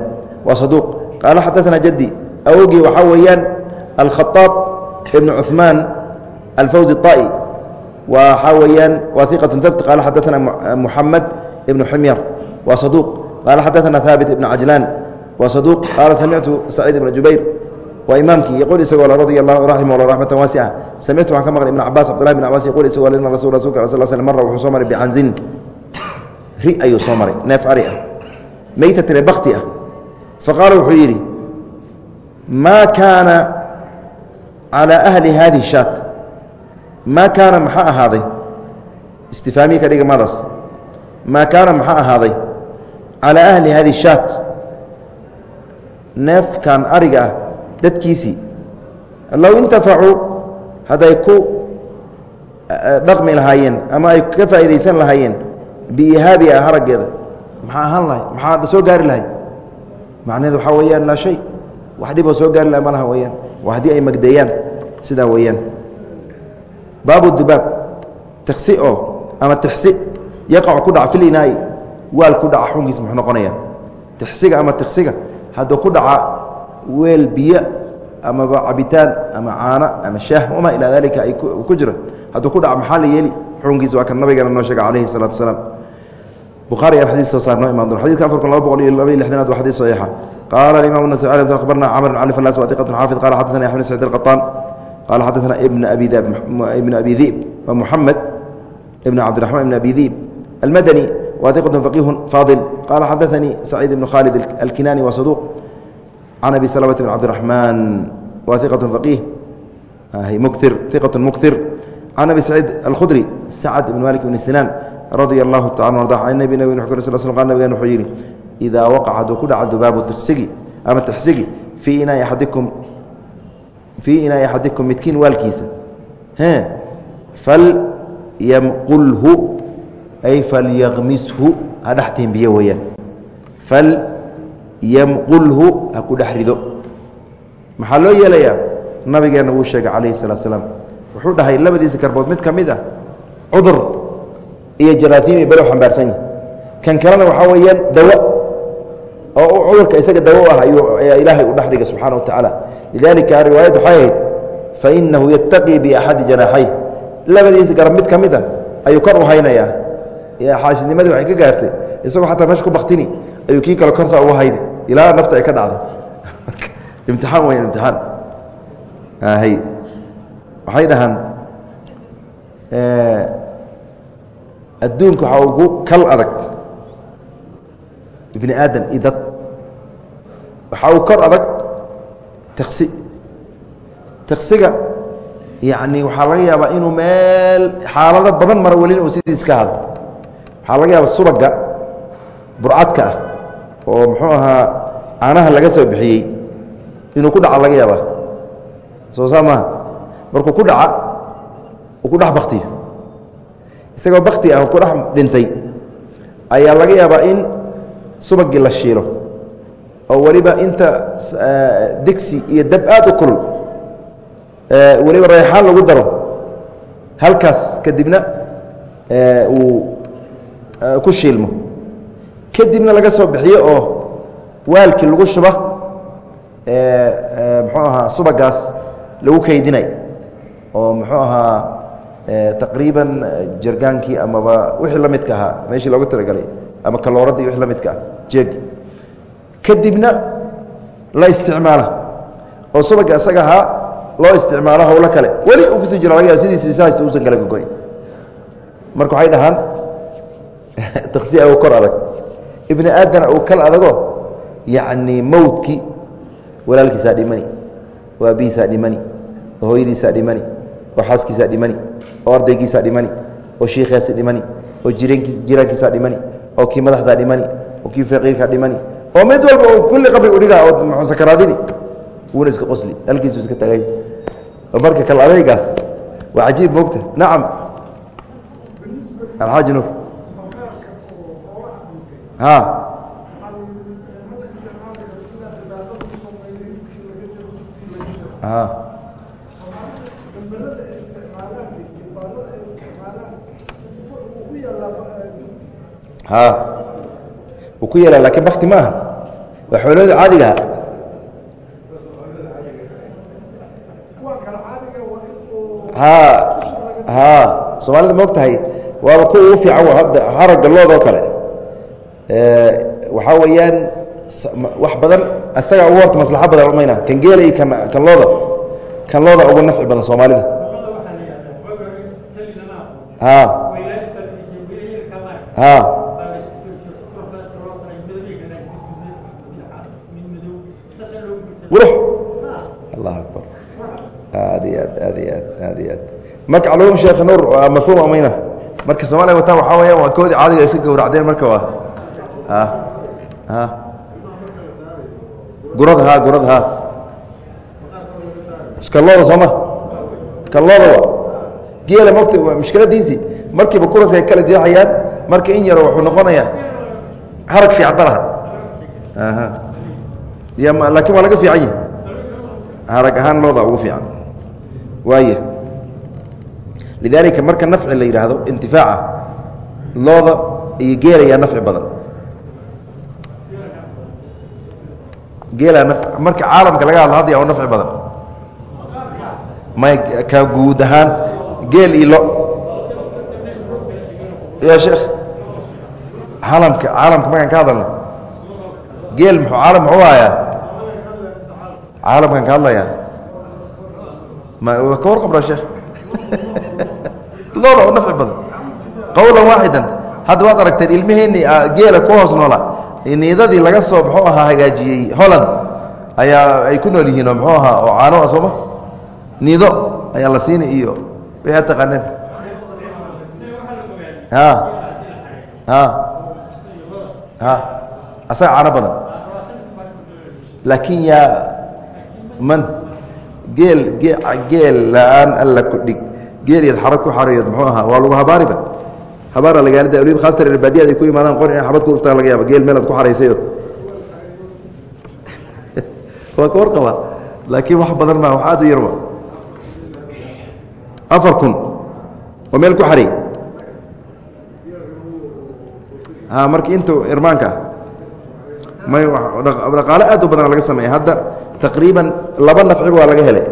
waa صدوq qال xدثنا جدي awgii waxaa weeyaan الخطاaب بن عثمان الفوزي الطائي waxaa weeyaan waa iqatun dabt qaala xadaana muxamed eh, ibnu ximyar waa saduuq qaala xadaana haabit ibnu cajlaan waa saduuq qaala samictu saciid ibna jubayr waa imaamkii yqul isagoo le radia allahu raximah la raxmatan waasica samictu waxaan ka maqlay ibn cabaas abdulahi bn cabas yqul isagoo le ina rasul rasulka al sal sl mara wuxuu soo maray bicanzin ri ayuu soo maray neef ari ah. Meytatane bakti ah. Faqaala wuxuu yidhi maa kaana calaa ahli hadihi shaat maa kaana maxaa ahaaday? Istifaamiyi ka dhiga madaas. Maa kaana maxaa ahaaday? Calىa أhli hadihi shaat. Neefkan ariga ah dadkiisii. Low intafacuu hadday ku dhaqmi lahaayeen ama ay ka faa'iidaysan lahaayeen biihaabiha haraggeeda. Maxaa ahaan lahay? Maxaa soo gaari lahay? Macnaheed waxaa weeyaan laa shay. Wax dhiboo soo gaari lahay ma laha weeyaan. Waa haddii ay magdeeyaan sidaa weeyaan baabu dibaab tiqsioo ama tixsi yaqacu ku dhaca filinaai waal ku dhaca xunkiis muxuu noqonaya tixsiga ama tiqsiga hadduu ku dhaca weel biyo amaba cabitaan ama caano ama shaah wamaa ilaa daalika ay ku jira hadduu ku dhaca maxaa la yeeli? Xukunkiis waa kan nabigeena noo sheega calayhi salaatu wasalaam. Buaari aa adis soo saar noo iman don xadidka afar kun laba boqol iyo laba iyo lixdanaad waa xadiis saxiixa. Qaala imaam nasawi abarna camr cali falas wadiqatun xaafid? Qala xadathana yaxmed saciid alqaطaan qala xaddaثna ibn abi dib ibn abi dib wa muxamed ibn cabdiraxman ibn abi dib almadani wa iqat faqih faadil qala xadaثanii saciid ibn khalid alkinani wa saduq can abi slmة bn cabdiraxmaan wa iqat faqih mukir iqat muktir can abi saciid alkhudri sacd ibn malik ibn sinaan radia allahu taala arda an nabi nabig uu sl sl qal nabigan wuxuu yidhi idaa waqaca hadduu ku dhaca dubaabu tiksigi ama tixsigi fii inaai aadikum fii inaai axadikum midkiin waalkiisa. Falyamqulhu ay falyaqmishu ha dhex tiimbiyo weeyaan. Falyamqulhu ha ku dhex rido. Maxaa loo yeelayaa? Nabigeenna wuu sheegay calayhi salaat slaam wuxuu dhahay labadiisa garbood mid ka mid ah cudur iyo jaraahiim iyo balow xambaarsan. Yahi kan kalena waxaa weeyaan dawo oo cudurka isaga dawo ah ayuu ilaahay u dhex dhigay subxana wa tacaala lidalika riwaayad waxay ahayd fainahu yataqii biaxadi janaaxay labadiisa garab mid ka mid a ayuu kor u haynayaa. Xaasidnimadii waxay ka gaartay isagoo xataa meesha ku baktini ayuu kii kale korsaa ugu hayni ilaa nafta ay ka dhacdo. Imtixaan weya imtixaan. Hy waxay dhahaan adduunka waxaa ugu kal adag. Ibni aadam iyo dad waxaa uu kor adag tiksi tiksiga yacni waxaa laga yaabaa inuu meel xaalado badan mara welina uu sidiis ka hado waxaa laga yaabaa subaga burcadka ah oo muxuu ahaa caanaha laga soo bixiyey inuu ku dhaca laga yaabaa. Soo saa maaha. Markuu ku dhaca uu ku dhex baktiyo isagoo bakti ah ku dhex dhintay ayaa laga yaabaa in subagii la shiilo oo weliba inta digsi iyo dab aad u kulul weliba rayxaan lagu daro. Halkaas kadibna uu ku shiilmo. Kadibna laga soo bixiyo oo waalkii lagu shuba muxuu ahaa subagaas lagu kaydinay. Oo muxuu ahaa taqriiban jargaankii amaba wixii la ahaa meeshii looga talagalay ama kalooradii wixii la ah jeegi kadibna la isticmaala oo subaga isaga ahaa loo isticmaalo howlo kale. Weli uu ku sii jiro laga yaab sidiisa isaas uusan kala gogoy marka waxay dhahaan taksiya uu kor adag. Ibni aadana uu kal adago yacni mowdkii walaalkiisaa dhimani oo aabbihiisaa dhimani oo hooyadiisaa dhimani oo xaaskiisaa dhimani oo ardaygiisaa dhimani oo shiikhaasi dhimani oo jirankiis jiraankiisaa dhimani oo kii madaxdaa dhimani oo kii faqiirkaa dhimani oo mid walba uu kulli qabri udhigaa oo sakaraadini wuuna iska qosli halkiisu iska tagay. Oo marka kal adaygaas. Waa cajiib moogta. Nacam alxaaji nuur ha. Ha. Ha. Wuu ku yeelaa lakiin bakti ma aha waa xoolooda caadigaha ha ha soomaalida ma og tahay waaba kuwa ugu fiican haragga loodoo kale. Waxaa weeyaan wax badan isagaa ugu horta maslaxo badan mayna kan geela iyo kan looda kan looda ugu nafci badan soomaalida. Ha ha wurux allah akbar. Aad iyo aad aad iyo aad aad iyo aad. Marka calum sheekh nuur mafhuum amayna marka soomaaliya wataan waxaa weeyaan waa koodii caadiga iska gowracdeen marka waa gurada ha. Gurada ha kalooda sooma kalooda geela mogta waa mushkiladiisii markiiba kuraska ay kala jeexayaan marka in yaro wuxuu noqonayaa harag fiican dalaha laakiin waa laga fiican yahi harag ahaan looda ugu fiican. Waaya lidaalika marka nafci la yidhaahdo intifaaca looda iyo geelayaa nafci badan. Geelaa marka caalamka laga hadla hadya oo nafci badan. May ka guud ahaan geel iyo lo. Ya sheekh caalamka caalamka makaan ka hadalna. Geel muxuu caalam muxuu hayaa caalamkan ka hadlayaa? Ma ka warqabna sheekh? Looda oo nafci badan. Qowlan waaxidan hadda waad aragteen ilmaheenni geela ku hoos noola. Niidadii laga soo muxuu ahaa hagaajiyey holland ayaa ay ku nool yihiin oo muxuu ahaa oo caano ah sooma niido ayaa la siini iyo ad taqaaneen. A a a asaga caano badan. Laakiin yaa man geel geel la'aan alla ku dhig. Geeliyaad xarag ku xarayood muxuu ahaa? Waa lagu habaariba habaara lagaanida waliba khaasatan reer baadiyad ay ku imaadaan qor in xabad ku uftaa laga yaaba. Geel meel aad ku xaraysayood waa ka warqaba laakiin wax badan maa wax aad u yarba afar kun. Oo meel ku xaray. Marka intu irmaanka may dhaqaale aad u badan laga sameeya hadda taqriiban laba nafciba waa laga helay.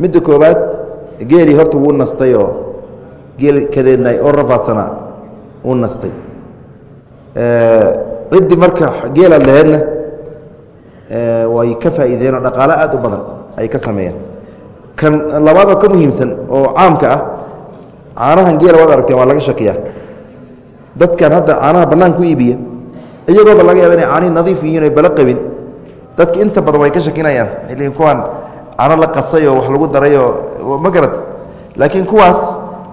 Midda koobaad geelii horta wuu nastay oo geel kadeednay oo rafaadsanaa uu nastay. Ciddii marka geelaad laheedna way ka faa'iideen oo dhaqaale aad u badan ay ka sameeyeen. Kan labaadoo ka muhiimsan oo caamka ah caanahan geela waad aragteen waa laga shakiyaa. Dadkan hadda caanaha bannaan ku iibiya iyagooba laga yaaba inay caanihi nadiif yihiin oy bala qabin dadka inta badan way ka shakinayaan. Ilin kuwaan caano la qasay oo wax lagu daray oo ma garad. Laakiin kuwaas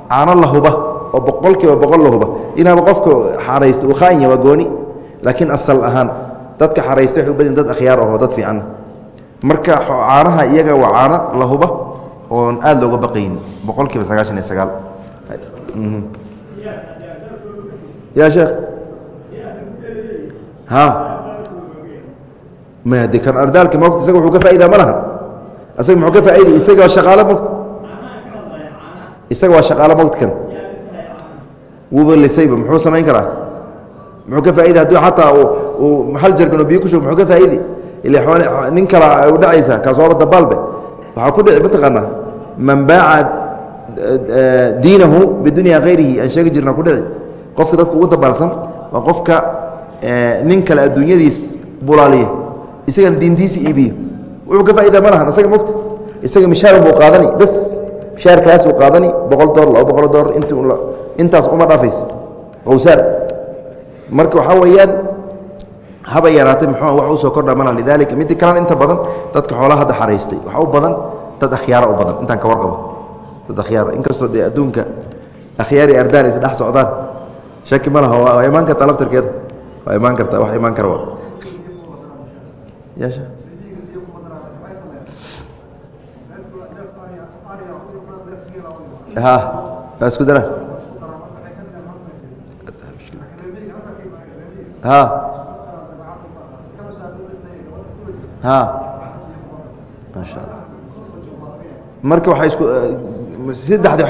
caano la huba oo boqol boqol la huba. Inaaba qofka xaraysto uu khaanya waa gooni. Laakiin asal ahaan dadka xaraysta waxay u dad akhyaar ahoo dad fiicanna marka caanaha iyaga waa caano la huba oon aada looga baqayn. Boqol sagaashan iyo sagaal. Ya sheekh ha ma de kan ardaalka mogta isaga wuxuu ka faa'idaa ma lahan. Isaga muxuu ka faa'iday isaga waa shaqaalo mogta isaga waa shaqaalo mogta kan wuuba lisayba muxuu samayn karaa? Muxuu ka faa'iday haddii xataa uu hal jargan oo biyo ku shug muxuu ka faa'iday ila nin kala u dhacaysa kaas waaba dabaalbe waxaa ku dhici mataqaanaa man baaca diinahu bidunya hayrihi aan sheegi jirna ku dhici. Qofka dadka ugu dabaalsan waa qofka nin kale adduunyadiis bulaaliya isagana diintiisi iibiyo. Wuxuu ka faa'idaa ma lahan isaga mogta isaga mishaar buu qaadani bes. Mishaarkaasuu qaadani boqol dolar laba boqol dolar int intaas uma dhaafayso. Owsaar marka waxaa weeyaan haba yaraatay muxuu wax u soo kordha ma laha lidaalika midda kalena inta badan dadka xoolaha hadda xaraystay waxaa u badan dad akhyaara u badan. Intaan ka warqabo dad akhyaara inkastoo dee adduunka akhyaari ardaan is dhex socdaan. Shaki ma laha waa imaan kartaa laftarkeeda. Waa imaan kartaa wax imaan kara waa isku dara ha ha maasha allah marka waxaa isku saddexdi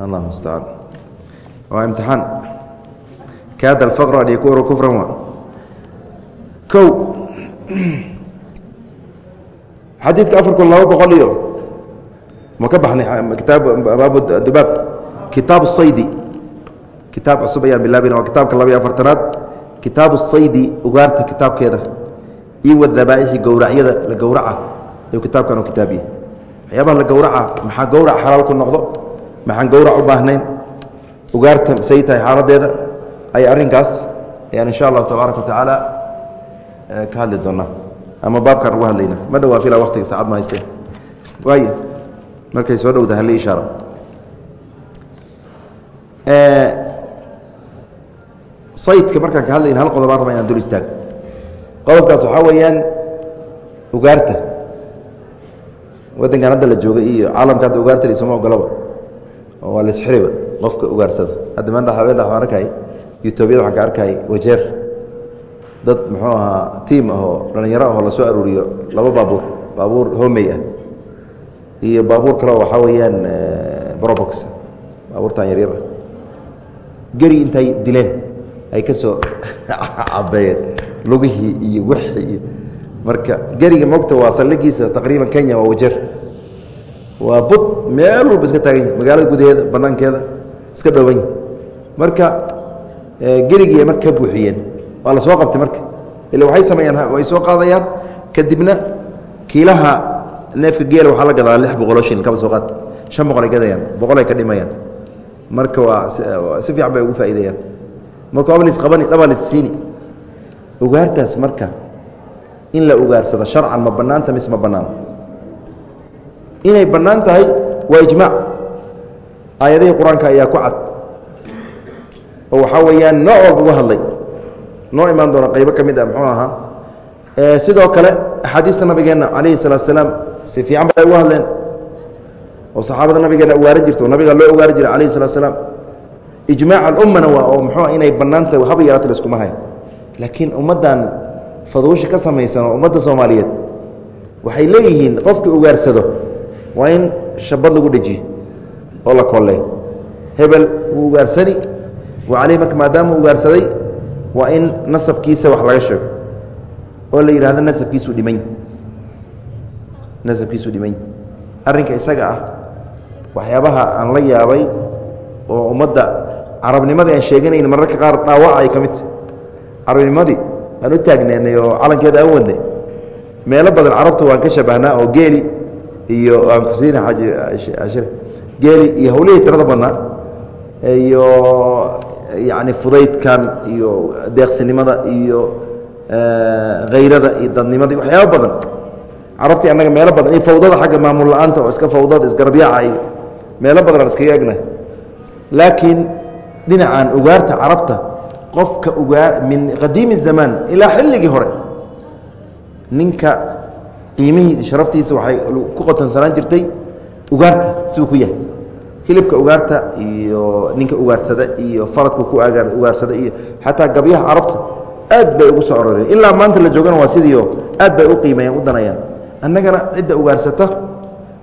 allah mustacaan waa imtixaan kaada alfaqru an yakuuna kufran wa kow xadiidka afar kun laba boqol iyo ma ka baxnay kitaab baabu dubaab kitaab saydi kitaab cusub ayaan bilaabina waa kitaabka laba iyo afartanaad kitaabu saydi ugaarta kitaabkeeda iyo wadabaaixi gowracyada la gowraca ayuu kitaabkan u kitaabiye waxyaabaha la gowraca maxaa gowrac xalaal ku noqdo maxaan gowrac u baahnayn ugaarta say tahay xaaladeeda ay arrinkaas ayaan insha allahu tabaaraka wa tacaala ka hadli doonaa. Ama baabkaan uga hadlayna. Ma dhawaa fila waqtiga saacad ma haystee waay markay soo dhowda hali ishaaro. Saydka markaan ka hadlayna hal qodobaan raba inaan dul istaago qodobkaas waxaa weeyaan ugaarta. Waddankan hadda la joogay iyo caalamka hadda ugaarta isuma ogolaba oo waa laisxiriba qofka ugaarsada. Hadda mandha haween dha arkay yutoobiyada waxaan ka arkay wajeer. Dad muxuu ahaa tiim ahoo dhallinyaro ahoo la soo aruuriyo laba baabuur baabuur homey ah. Iyo baabuur kaleo waxaa weeyaan brobox baabuurtan yaryar ah geri intay dileen ay ka soo cabeeyeen lugihii iyo wixii. Iyo marka geriga mogta waa saldhigiisa taqriiban kenya waa wajer waa bud meel walba iska taagan yahi magaalada gudaheeda banaankeeda iska dhooban yahi marka gerigii marka ka buuxiyeen. Waa la soo qabtay marka. Ila waxay sameeyaan way soo qaadayaan. Kadibna kiilaha neefka geela waxaa la gadaa lix boqoloo shilin kaba soo qaad. Shan boqol ay gadayaan boqol ay ka dhimayaan. Marka waa si fiican bay ugu faa'ideeyaan marka waaba lis qabani dhabaa lis siini ugaartaas marka in la ugaarsado sharcan ma bannaanta mise ma bannaan? Inay bannaan tahay waa ijmaac aayadihii qur'aanka ayaa ku cad oo waxaa weeyaan nooc walba uga hadlay. Noo imaan doona qaybo ka mid ah muxuu ahaa? Sidoo kale axaadiista nabigeenna calayhi salaatu salaam si fiican bay uga hadleen. Oo saxaabada nabigeena ugaari jirta oo nabiga loo ugaari jiray calayhi salaatu salaam. Ijmaac alummana waa oo muxuu inay bannaan haba yaraata la iskuma hayo laakiin ummaddan faduusha ka samaysan oo ummadda soomaaliyeed waxay leeyihiin qofkii ugaarsado waa in shabad lagu dhejiyo oo la kolle hebel wuu ugaarsani wa caleyh marka maadaama u ugaarsaday waa in nasabkiisa wax laga sheego oo la yidhahdo nasabkiisuu dhimany nasabkiisuu dhimany arrinka isaga ah waxyaabaha aan la yaabay oo ummadda carabnimadii aan sheeganayn mararka qaar dhaawac ay ka mid tahy carabnimadii aan u taagneynay oo calankeeda aan wadnay meelo badan carabta waan ka shabahnaa oo geeli iyo aan kusiina xaji ashir geeli iyo hawlihii tirada badnaa iyo yacni fudaydkan iyo deeqsinimada iyo hayrada iyo dadnimadii waxyaaba badan. Carabtii annaga meelo badan iyo fawdada xagga maamul la'aanta oo iska fawdada isgarabyaaca iyo meelo badan aan iskaga egna laakiin dhinacan ugaarta carabta qofka ugaa min qadiimi zamaan ilaa xilligii hore ninka qiimihiisa sharaftiisa waxay ku qotonsanaan jirtay ugaarta siduu ku yahay hilibka ugaarta iyo ninka ugaarsada iyo faradka ku ugaarsada iyo xataa gabyaha carabta aad bay ugu soo ororeen. Ilaa maanta la joogana waa sidiio aad bay u qiimeeyaan u danayaan annagana cidda ugaarsata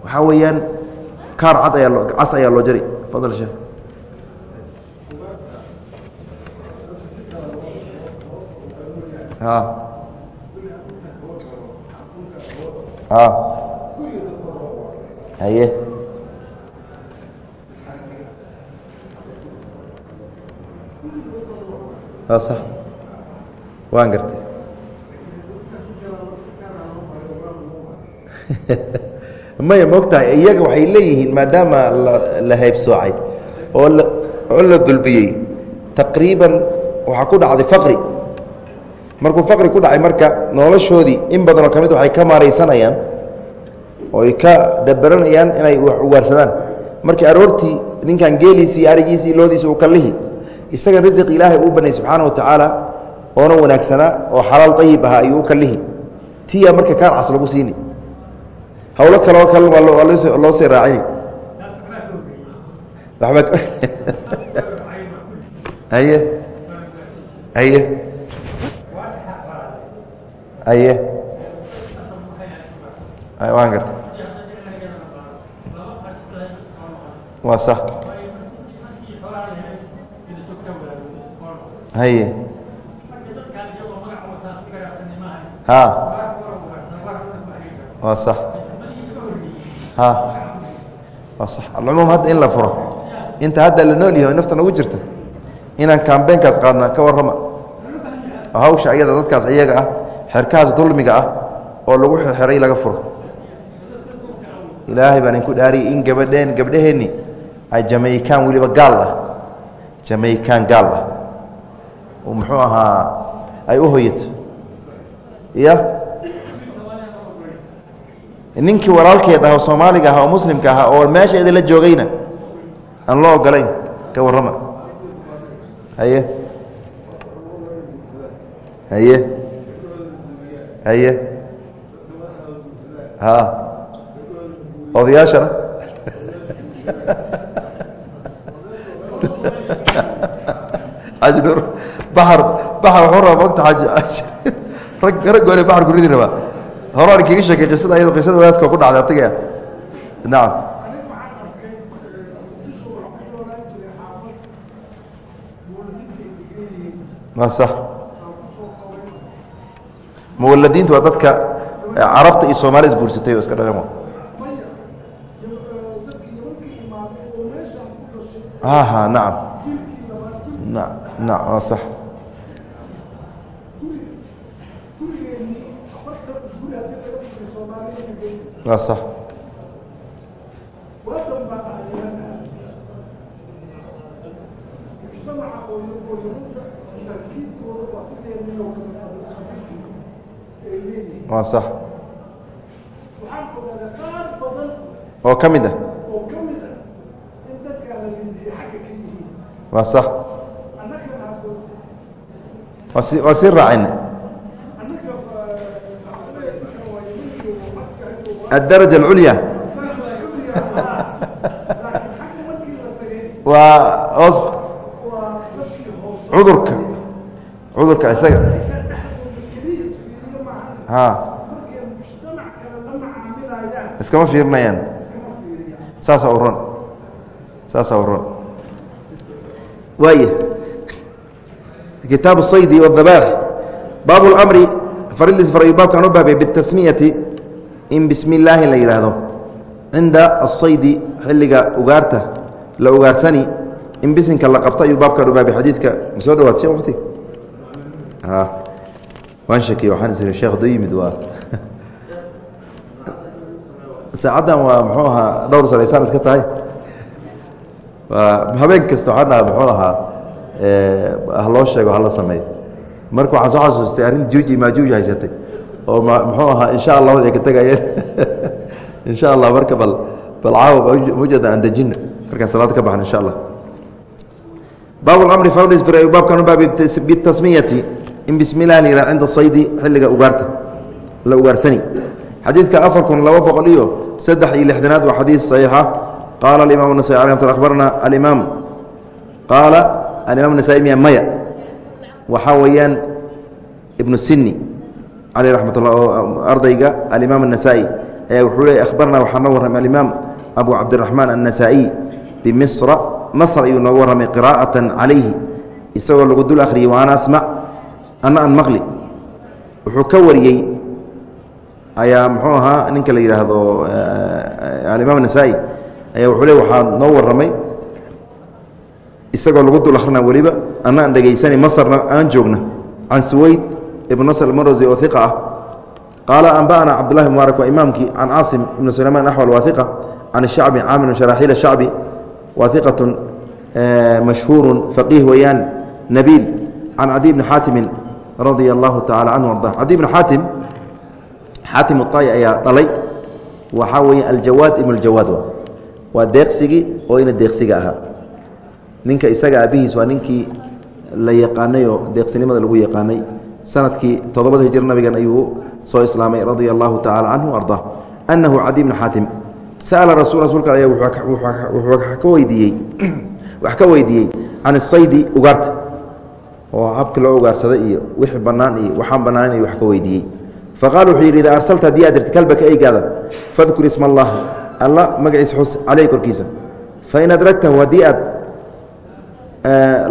waxaa weeyaan kaar cad ayaa loo cas ayaa loo jari. Fadal sheekh. Ha ha haye waa sax waan gartay. Maya moogtahay iyaga waxay leeyihiin maadaama la haybsoocay oo la dulbiyey taqriiban waxaa ku dhacday faqri. Markuu faqri ku dhacay marka noloshoodii in badanoo ka mid waxay ka maaraysanayaan oo ay ka dabaranayaan inay wax ugaarsadaan markii aroortii ninkan geeliisii arigiisii loodiisi uu kallihi isaga risiq ilaahay uu banay subxaana wa tacaala oona wanaagsanaa oo xalaal ayib ahaa ayuu u kallihi. Tiyaa marka kaan cas lagu siini. Hawlo kaleo kal waa loo sii raacini. Waba haye? Haye? Haye? Waan garta waa sax haye ha waa sax ha waa sax alcumuum hadda in la furo inta hadda la nool yahay o nafta nagu jirta inaan kambeenkaas qaadna ka warrama oo hawsha ayada dadkaas iyaga ah xerkahaas dulmiga ah oo lagu xeray laga furo ilaahay baan inku dhaariyay in gabadheen gabdhaheenni ay jamaykaan weliba gaal ah jamaykaan gaal ah muxuu ahaa ay u hoyato ya ninkii walaalkeed ah oo soomaaliga ah oo muslimka ahaa oo meesheeda la joogayna aan loo ogolayn ka warrama. Haye. Haye. Haye. Ha. Odayaashana? Ajnur baxar baxar wuxuu rabaa. Rabaa horaan kaga sheekay qisada ayado qisada wadaadka ku dhacday artigaya nacam waa sax. Muwaladiintu waa dadka carabta iyo soomaalia isguursatay oo iska dhalamo. Ha nacam na na waa sax waa sax waa sax oo ka mid ah waa sax waa sii raacayna الdرجة العuليا waa os cudurka cudurka isaga a iskama fiirinayaan saasa u ron saasa u ron waay kitaaب الصayd والdabاح baab الأمri faridis farayu baabkan u baabay bالتasmiyati in bismi la yidhaahdo cinda asaydi xilliga ugaarta la ugaarsani in bisinka la qabto ayuu baabkan u baabay xadiidka ma soo dhawaad she wati waan shakiy waxaan is sheekh duu yimid waa. Saacaddan waa muxuu ahaa dhowr sanaysaan iska tahay. Habeen kasta waxaan dhaha muxuu ahaa haloo sheego hala sameeyo. Marka waxaan soo xasuustay arrin juuji maajuuj haysatay oo muxuu ahaa insha allah ay ka tegayeen insha allah marka bal bal caawa mujada aan dejino markaan salaad ka baxan insha allah baab اmri fadlis ir baabkan baab bitasmiyati in bismi lah la cinda saydi xilliga ugaarta la ugaarsani. Xadiidka afar kun laba boqol iyo saddex iyo lixdanaad waa xadiis saxiixa ah. qaala alimaam nasayi ala mtl abarna alimaam. Qaala alimaam nasayi miya maya. Waxaa weeyaan ibnu sinni alي ramat اllah oo ardayga alimaam النasaaئي ayaa wuxuu leey akhbarna waxaa noo warramay alimaam abu cabdiraxmaan النasaaئي bimisra masr ayuu noogu warramay qira'aةa calayhi isagoo lagu dul akhriyey wa ana asmac ana an maqli wuxuu ka wariyey ayaa muxuu ahaa ninka la yidhaahdo alimaam النasaaئي ayaa wuxuu le waxaa noo warramay isagoo lagu dul akhrina weliba ana aan dhegaysanay masrna aan joogna can suwayd ibn nasr almarosi oo iqa ah. Qaala anba'ana cabdullahi mubaarak waa imaamkii can caasim ibn sulaymaan axwal waa iqa can shacbi caamir sharaaxiil shacbi waa iqatun mashhuurun faqiih weeyaan nabiil. Can cadi bni xaatimin radia allahu tacala canhu arda. Cadi bni xaatim xaatim uطaayi ayaa dhalay. Waxaa weeye aljawaad ibn ljawaad waa. Deeqsigii oo ina deeqsiga ahaa. Ninka isaga aabihiis waa ninkii la yaqaanay oo deeqsinimada lagu yaqaanay sannadkii todobada hijr nabigan ayuu soo islaamay radia allahu tacala canhu arda anahu cadi bni xaatim sa'ala rasu rasuulka weydiiyey wax ka weydiiyey can isaydi ugaarta oo habkii loo ugaarsaday iyo wixii bannaan iyo waxaan bannaanan iyo wax ka weydiiyey. Faqala wuxuu yidhi idaa arsalta haddii aad dirti kalbaka eygaada fadkur isma allah alla magaciisa xus caleyh korkiisa. Fain adragtahu haddii aad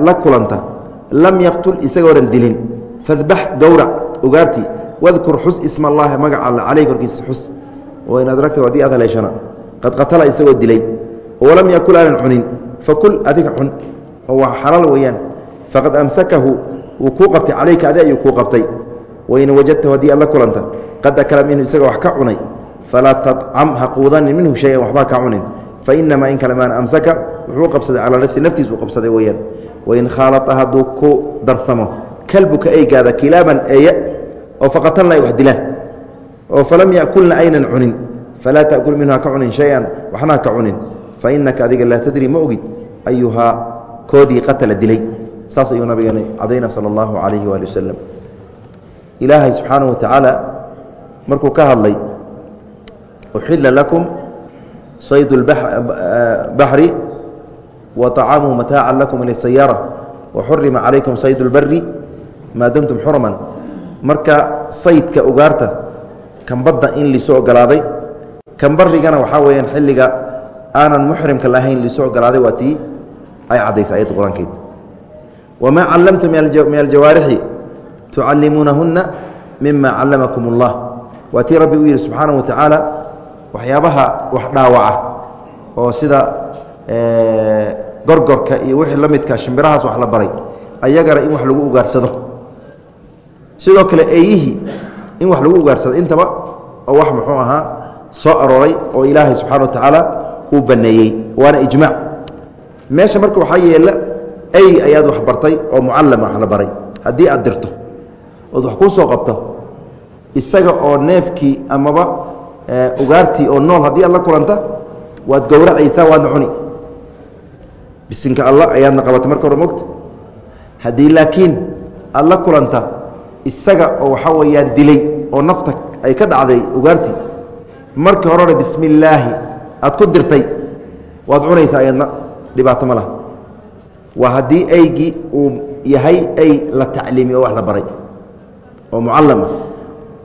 la kulanta lam yaqtul isagooran dilin fadbax gowrac ugaartii wadkur xus isma allahi magaca all caleyh korkiisa xus. Wain adragtahu haddii aad haleeshana qad qatala isagoo dilay walam yakul aanan cunin fakul adiga cun oo waa xalaal weeyaan. Faqad amsakahu wuu kuu qabtay calayka adi ayuu kuu qabtay. Wain wajadtahu haddii aad la kulanta qad akala minhu isagoo wax ka cunay falaa tacam ha quudanin minhu shayan waxbaa ka cunin. Fainamaa in kale maan amsaka wuxuu qabsaday calaa nafsi naftiis uu qabsaday weeyaan. Wain khaalata hadduu ku darsamo kalbuka eygaada kilaaban eeye oo faqatalna ay wax dilaan. oo falam yakulna aynan cunin falaa takul minhu haka cunin shayan waxna haka cunin. Fa adiga laa tadri ma ogid ayuhaa koodii qatala dilay. Saas ayuu nabigeena cadayna sal allahu alayhi waali wasalam ilaahay subxaana wa markuu ka hadlay uxila lakum sayd baxri wa طacaamuhu mataacan lakum ilsayaara waxurima calaykum sayd اlbari maa dumtum xuruman marka saydka ugaarta kan badda in liisoo ogolaaday kan barigana waxaa weyaan xilliga aanan muxrimka lahayn liisoo ogolaaday waa tii ay caddaysay ayadda qur'aankeed. Wamaa callamtum min aljawaarixi tucallimuunahunna mima callamakum اllah waa tii rabbi u yidhi subxaanaه wa waxyaabaha wax dhaawaca oo sida gorgorka iyo wixii la midka shimbirahaas wax la baray ayagana in wax lagu ugaarsado sidoo kale eeyihii in wax lagu ugaarsado intaba oo wax muxuu ahaa soo arooray oo ilaahay subxana wa tacaala uu baneeyey waana ijmaac meesha marka waxaa yeela ey ayaad wax bartay oo mucallama wax la baray. Haddii aad dirto ood wax kuu soo qabto isaga oo neefkii amaba ugaartii oo nool haddii aad la kulanta waad gowracaysaa waadna cuni. Bisinka alla ayaadna qabatay marka hore mogta haddii laakiin aad la kulanta isaga oo waxaa weeyaan dilay oo nafta ay ka dhacday ugaartii markii horena bismi illaahi aad ku dirtay. Waad cunaysaa ayadna dhibaato ma laha. Waa haddii eygii uu yahay ey la tacliimi oo wax la baray oo mucallama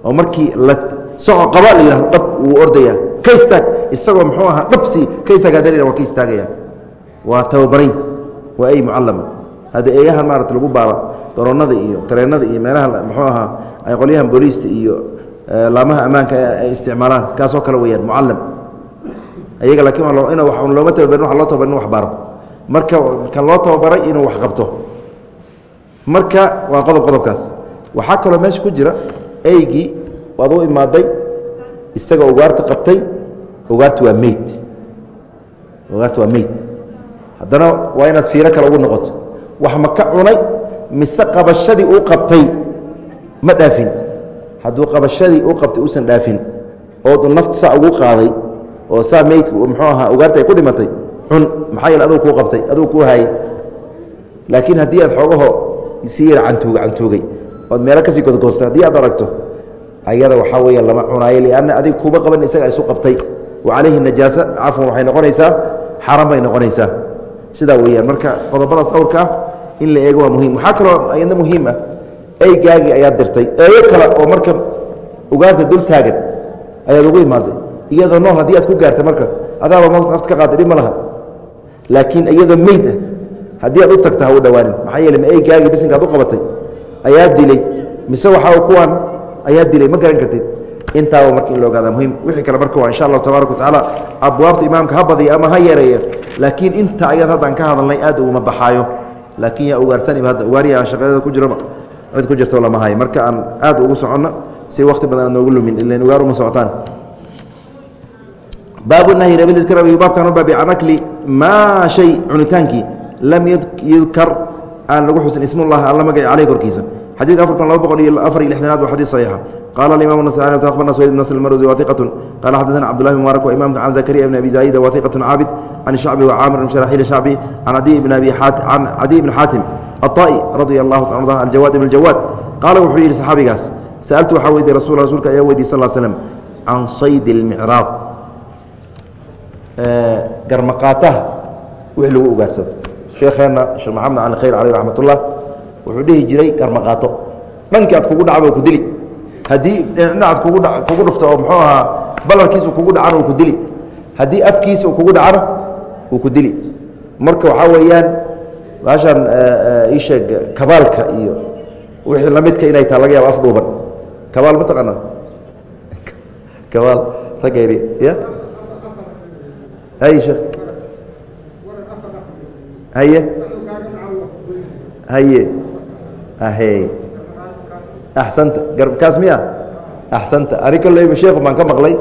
oo markii la soco qaba la yihahdo dhab wuu ordaya ka istaag. Isagoo muxuu ahaa dhabsi ka istaagaadana waa ka istaagaya waa tababarayn waa ey mucallama hadda eeyahan maarata lagu baaro garoonnada iyo tareennada iyo meelaha muxuu ahaa ay qolyahan booliista iyo laamaha ammaanka ay isticmaalaan kaasoo kale weyaan mucallam. Ayaga laakiin ina looma tababarin wa loo tababarin wax baaro marka kan loo tababaray inuu wax qabto. Marka waa qodob qodobkaas. Waxaa kaloo meesha ku jira eygii waad u imaaday isaga ugaarta qabtay ugaarta waa meyd. Ugaarta waa meyd. Haddana waa inaad fiiro kale ugu noqoto. Wax ma ka cunay mise qabashadii uu qabtay ma dhaafin. Hadduu qabashadii uu qabtay uusan dhaafin ood nafta saa ugu qaaday oo saa meydka muxuu ahaa ugaarta ay ku dhimatay cun maxaa yeele aduu kuu qabtay aduu kuu haayay laakiin haddii aad xoogaho sii yara cantuuga cantuugay. Ood meelo ka sii godgoostay haddii aad aragto ayada waxaa weya lama cunaayo lianna adig kuuba qaban isaga isu qabtay. Wa calayhi najaasa cafwan waxay noqonaysaa xaran bay noqonaysaa. Sidaa weeyaan marka qodobadaas dhowrka ah in la eego waa muhiim. Waxaa kaloo ayadna muhiim ah. Eygaagii ayaad dirtay. Eeyo kale oo marka ugaarta dul taagan ayaad ugu imaaday. Iyadoo nool haddii aad ku gaarta marka adaaba nafta ka qaaday dhib laha. Laakiin iyadoo meyd ah haddii aad u tagta ha u dhowaanin maxaa yeele ma eygaagii bisinka ad u qabatay? Ayaa dilay. Mise waxaa kuwaan ayaa dilay? Ma garan kartid. Intaaba marka in la ogaada muhiim. Wixii kale marka waa insha allahu tabaaraka watacaala abwaabta imaamka ha badiya ama ha yareeya. Laakiin inta ayaad haddaan ka hadalnay aad uguma baxaayo laakiin yaa ugaarsaniba hadda ugaariya shaqadeeda ku jiraba cid ku jirto lama hayo. Marka aan aad ugu soconno si wakti badan aan noogu lumin ilan ugaar uma socotaan. Baabu nahyi reebadiiska rabiyu baabkan u baabi can maa shay cunitaankii lam yudkar aan lagu xusin ismullahi alla magaci caleyh korkiisa xadidka afartan laba boqol iyo afar iyo lixdanaad waa xadii saxiixa qaala alimam nasaani akhbarna suwayd bn asr marusi qaala xaddaana cabdullahi mubaarak wa imaamka can zakariya ibn abi zaayida wahiqatun caabid can shacbi wa caamir sharaxiil shacbi can cadiy ibn abi can cadiy ibn xaatim aطa'i radia allahu ta ardah aljawaad ibn aljawaad qaala wuxuu yidhi saxaabigaas sa'altu waxaa weydiye rasul rasuulka ayaa weydiye sal slm can sayd ilmicraad garmaqaataha wix lagu ugaarsado sheekheenna sheekh maxamed cali khayr caleyh raxmat wuxuu dhihi jiray garmaqaato dhankii aad kugu dhacba ku dili. Haddii dhinacaad kugu kugu dhufto oo muxuu ahaa balarkiisa kugu dhacana uu ku dili. Haddii afkiisa kugu dhacana uu ku dili. Marka waxaa weeyaan baashaan ii sheeg kabaalka iyo wixii lamidka inay taha laga yaabo af dhuuban kabaal ma taqaanaa? Kabaal raggeedi ya? Hay sheekh. Haye? Haye axsanta kaas miya axsanta ani kolleyba sheekhu baan ka maqlay.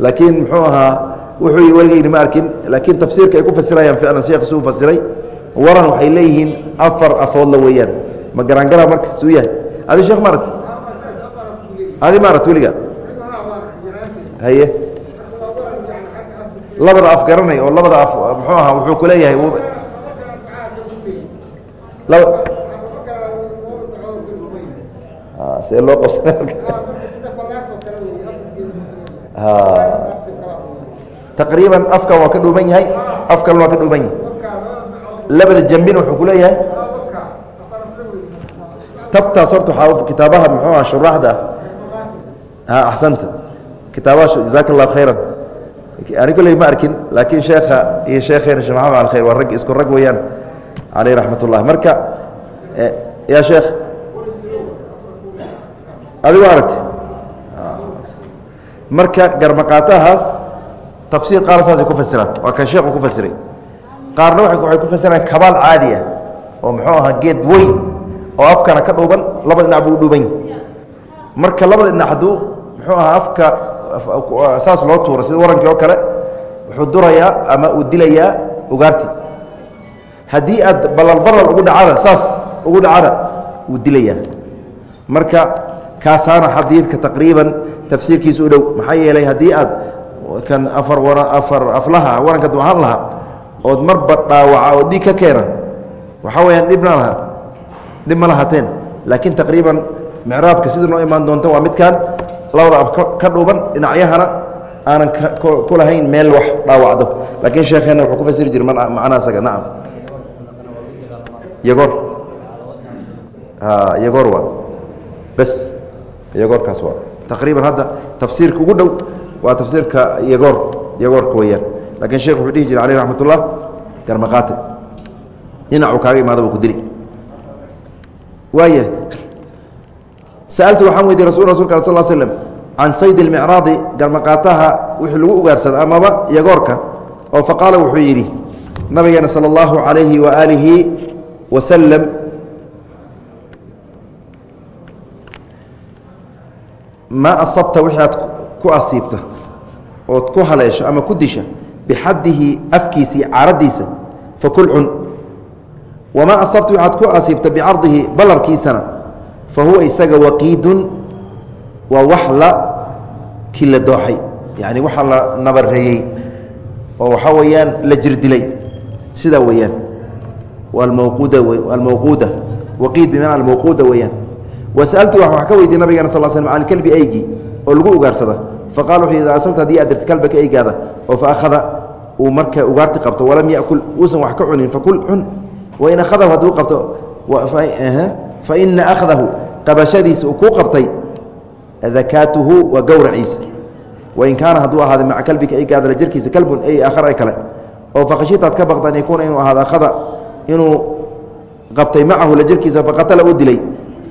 Laakiin muxuu ahaa wuxuu weligeyni ma arkin. Laakiin tafsiirka ay ku fasirayaan ficlan sheekh suu fasiray. Waran waxay leeyihiin afar afoodla weeyaan. Ma garaangara marka suu yahay. Adi sheekh maaragt adi maaragt weliga? Haye. Labada af garanay oo labada af muxuu ahaa wuxuu ku leeyahay see loo qabsana taqriiban afkan waa ka dhuuban yahay af kalena waa ka dhuuban yahay labada jambina wuxuu ku leeyahay tabtaas horta waxaa kitaabaha muxuu aha shuraaxda ah axsanta kitaabaha jazaaka allahu khayran ani kolley ma arkin laakiin sheekha iyo sheekheena shee maxamed alkhayr waa rag isku rag weeyaan caleyh raxmat ullah marka ya sheekh adigu aragti marka garmaqaatahaas tafsiir qaar saasay ku fasiraan. Waa kan sheekhu ku fasiray. Qaarna waxay ku fasiraan kabaal caadi ah oo muxuu ahaa geed weyn oo afkana ka dhuuban laba dhinac buu dhuuban marka labada dhinac hadduu muxuu ahaa afka saas loo tuuro sida warankii oo kale wuxuu durayaa ama uu dilayaa ugaarti haddii aad balal balal ugu dhacana saas ugu dhacana wuu dilayaa. Marka kaasaana xadiidka taqriiban tafsiirkiisa u dhow maxaa yeelay haddii aad kan afar wa afar aflaha waranka duhaan laha ood marba dhaawaca oo dhiig ka keena waxaa weyaan dhibna laha dhib ma lahateen laakiin taqriiban micraadka sidii noo imaan doonta waa midkan labada af ka dhuuban dhinacyahana aanan ku lahayn meel wax dhaawacdo laakiin sheekheena wuxuu ku fasiri jira macnaha isaga nacam yagoor yagoor waa iyo goorkaas waa. Taqriiban hadda tafsiirka ugu dhow waa tafsiirka iyogoor iyogoorka weyaan laakiin sheekh wuxuu dhihi jira aleyh raxmat ullah garmaqaate dhinacuu kaaga imaada buu ku dili waaya saaltu waxaan weydiye rasul rasulka al sal slm can sayd ilmicraadi garmaqaataha wixii lagu ugaarsada amaba iyogoorka oo faqaala wuxuu yidhi nabigeena sala allahu calayhi waaalihi wasalam maa asabta wixii aad ku asiibta ood ku haleesho ama ku disha bixadihi afkiisa iyo fakul cun wamaa asabta waxaad ku asiibta bicardihi ballarkiisana fa huwa isaga waqiidun waa wax la kila dooxay. Yani waxa la nabareeyey oo waxaa weeyaan la jirdilay. Sidaa weeyaan almawquuda almawquuda waqiid bimacna almawquuda weeyaan wasaltu wax ka weydiye nabigeena sal slm can kelbi eygii oo lagu ugaarsada faqala wuxuu ida asalta haddii aad dirti kalbaka eygaada oo fa akhada uu marka ugaarti qabto walam yakul uusan wax ka cunin fakul cun wain akhadahu hadduu qabto fa ina akhdahu qabashadiisa uu kuu qabtay dakaatuhu waa gowraciisa wain kaana hadduu ahaada maca kalbika eygaada la jirkiisa kalbun ey aakhar kale oo faqashitaad ka baqda an yakuuna inuu ahaado akhada inuu qabtay macahu la jirkiisa faqatala uu dilay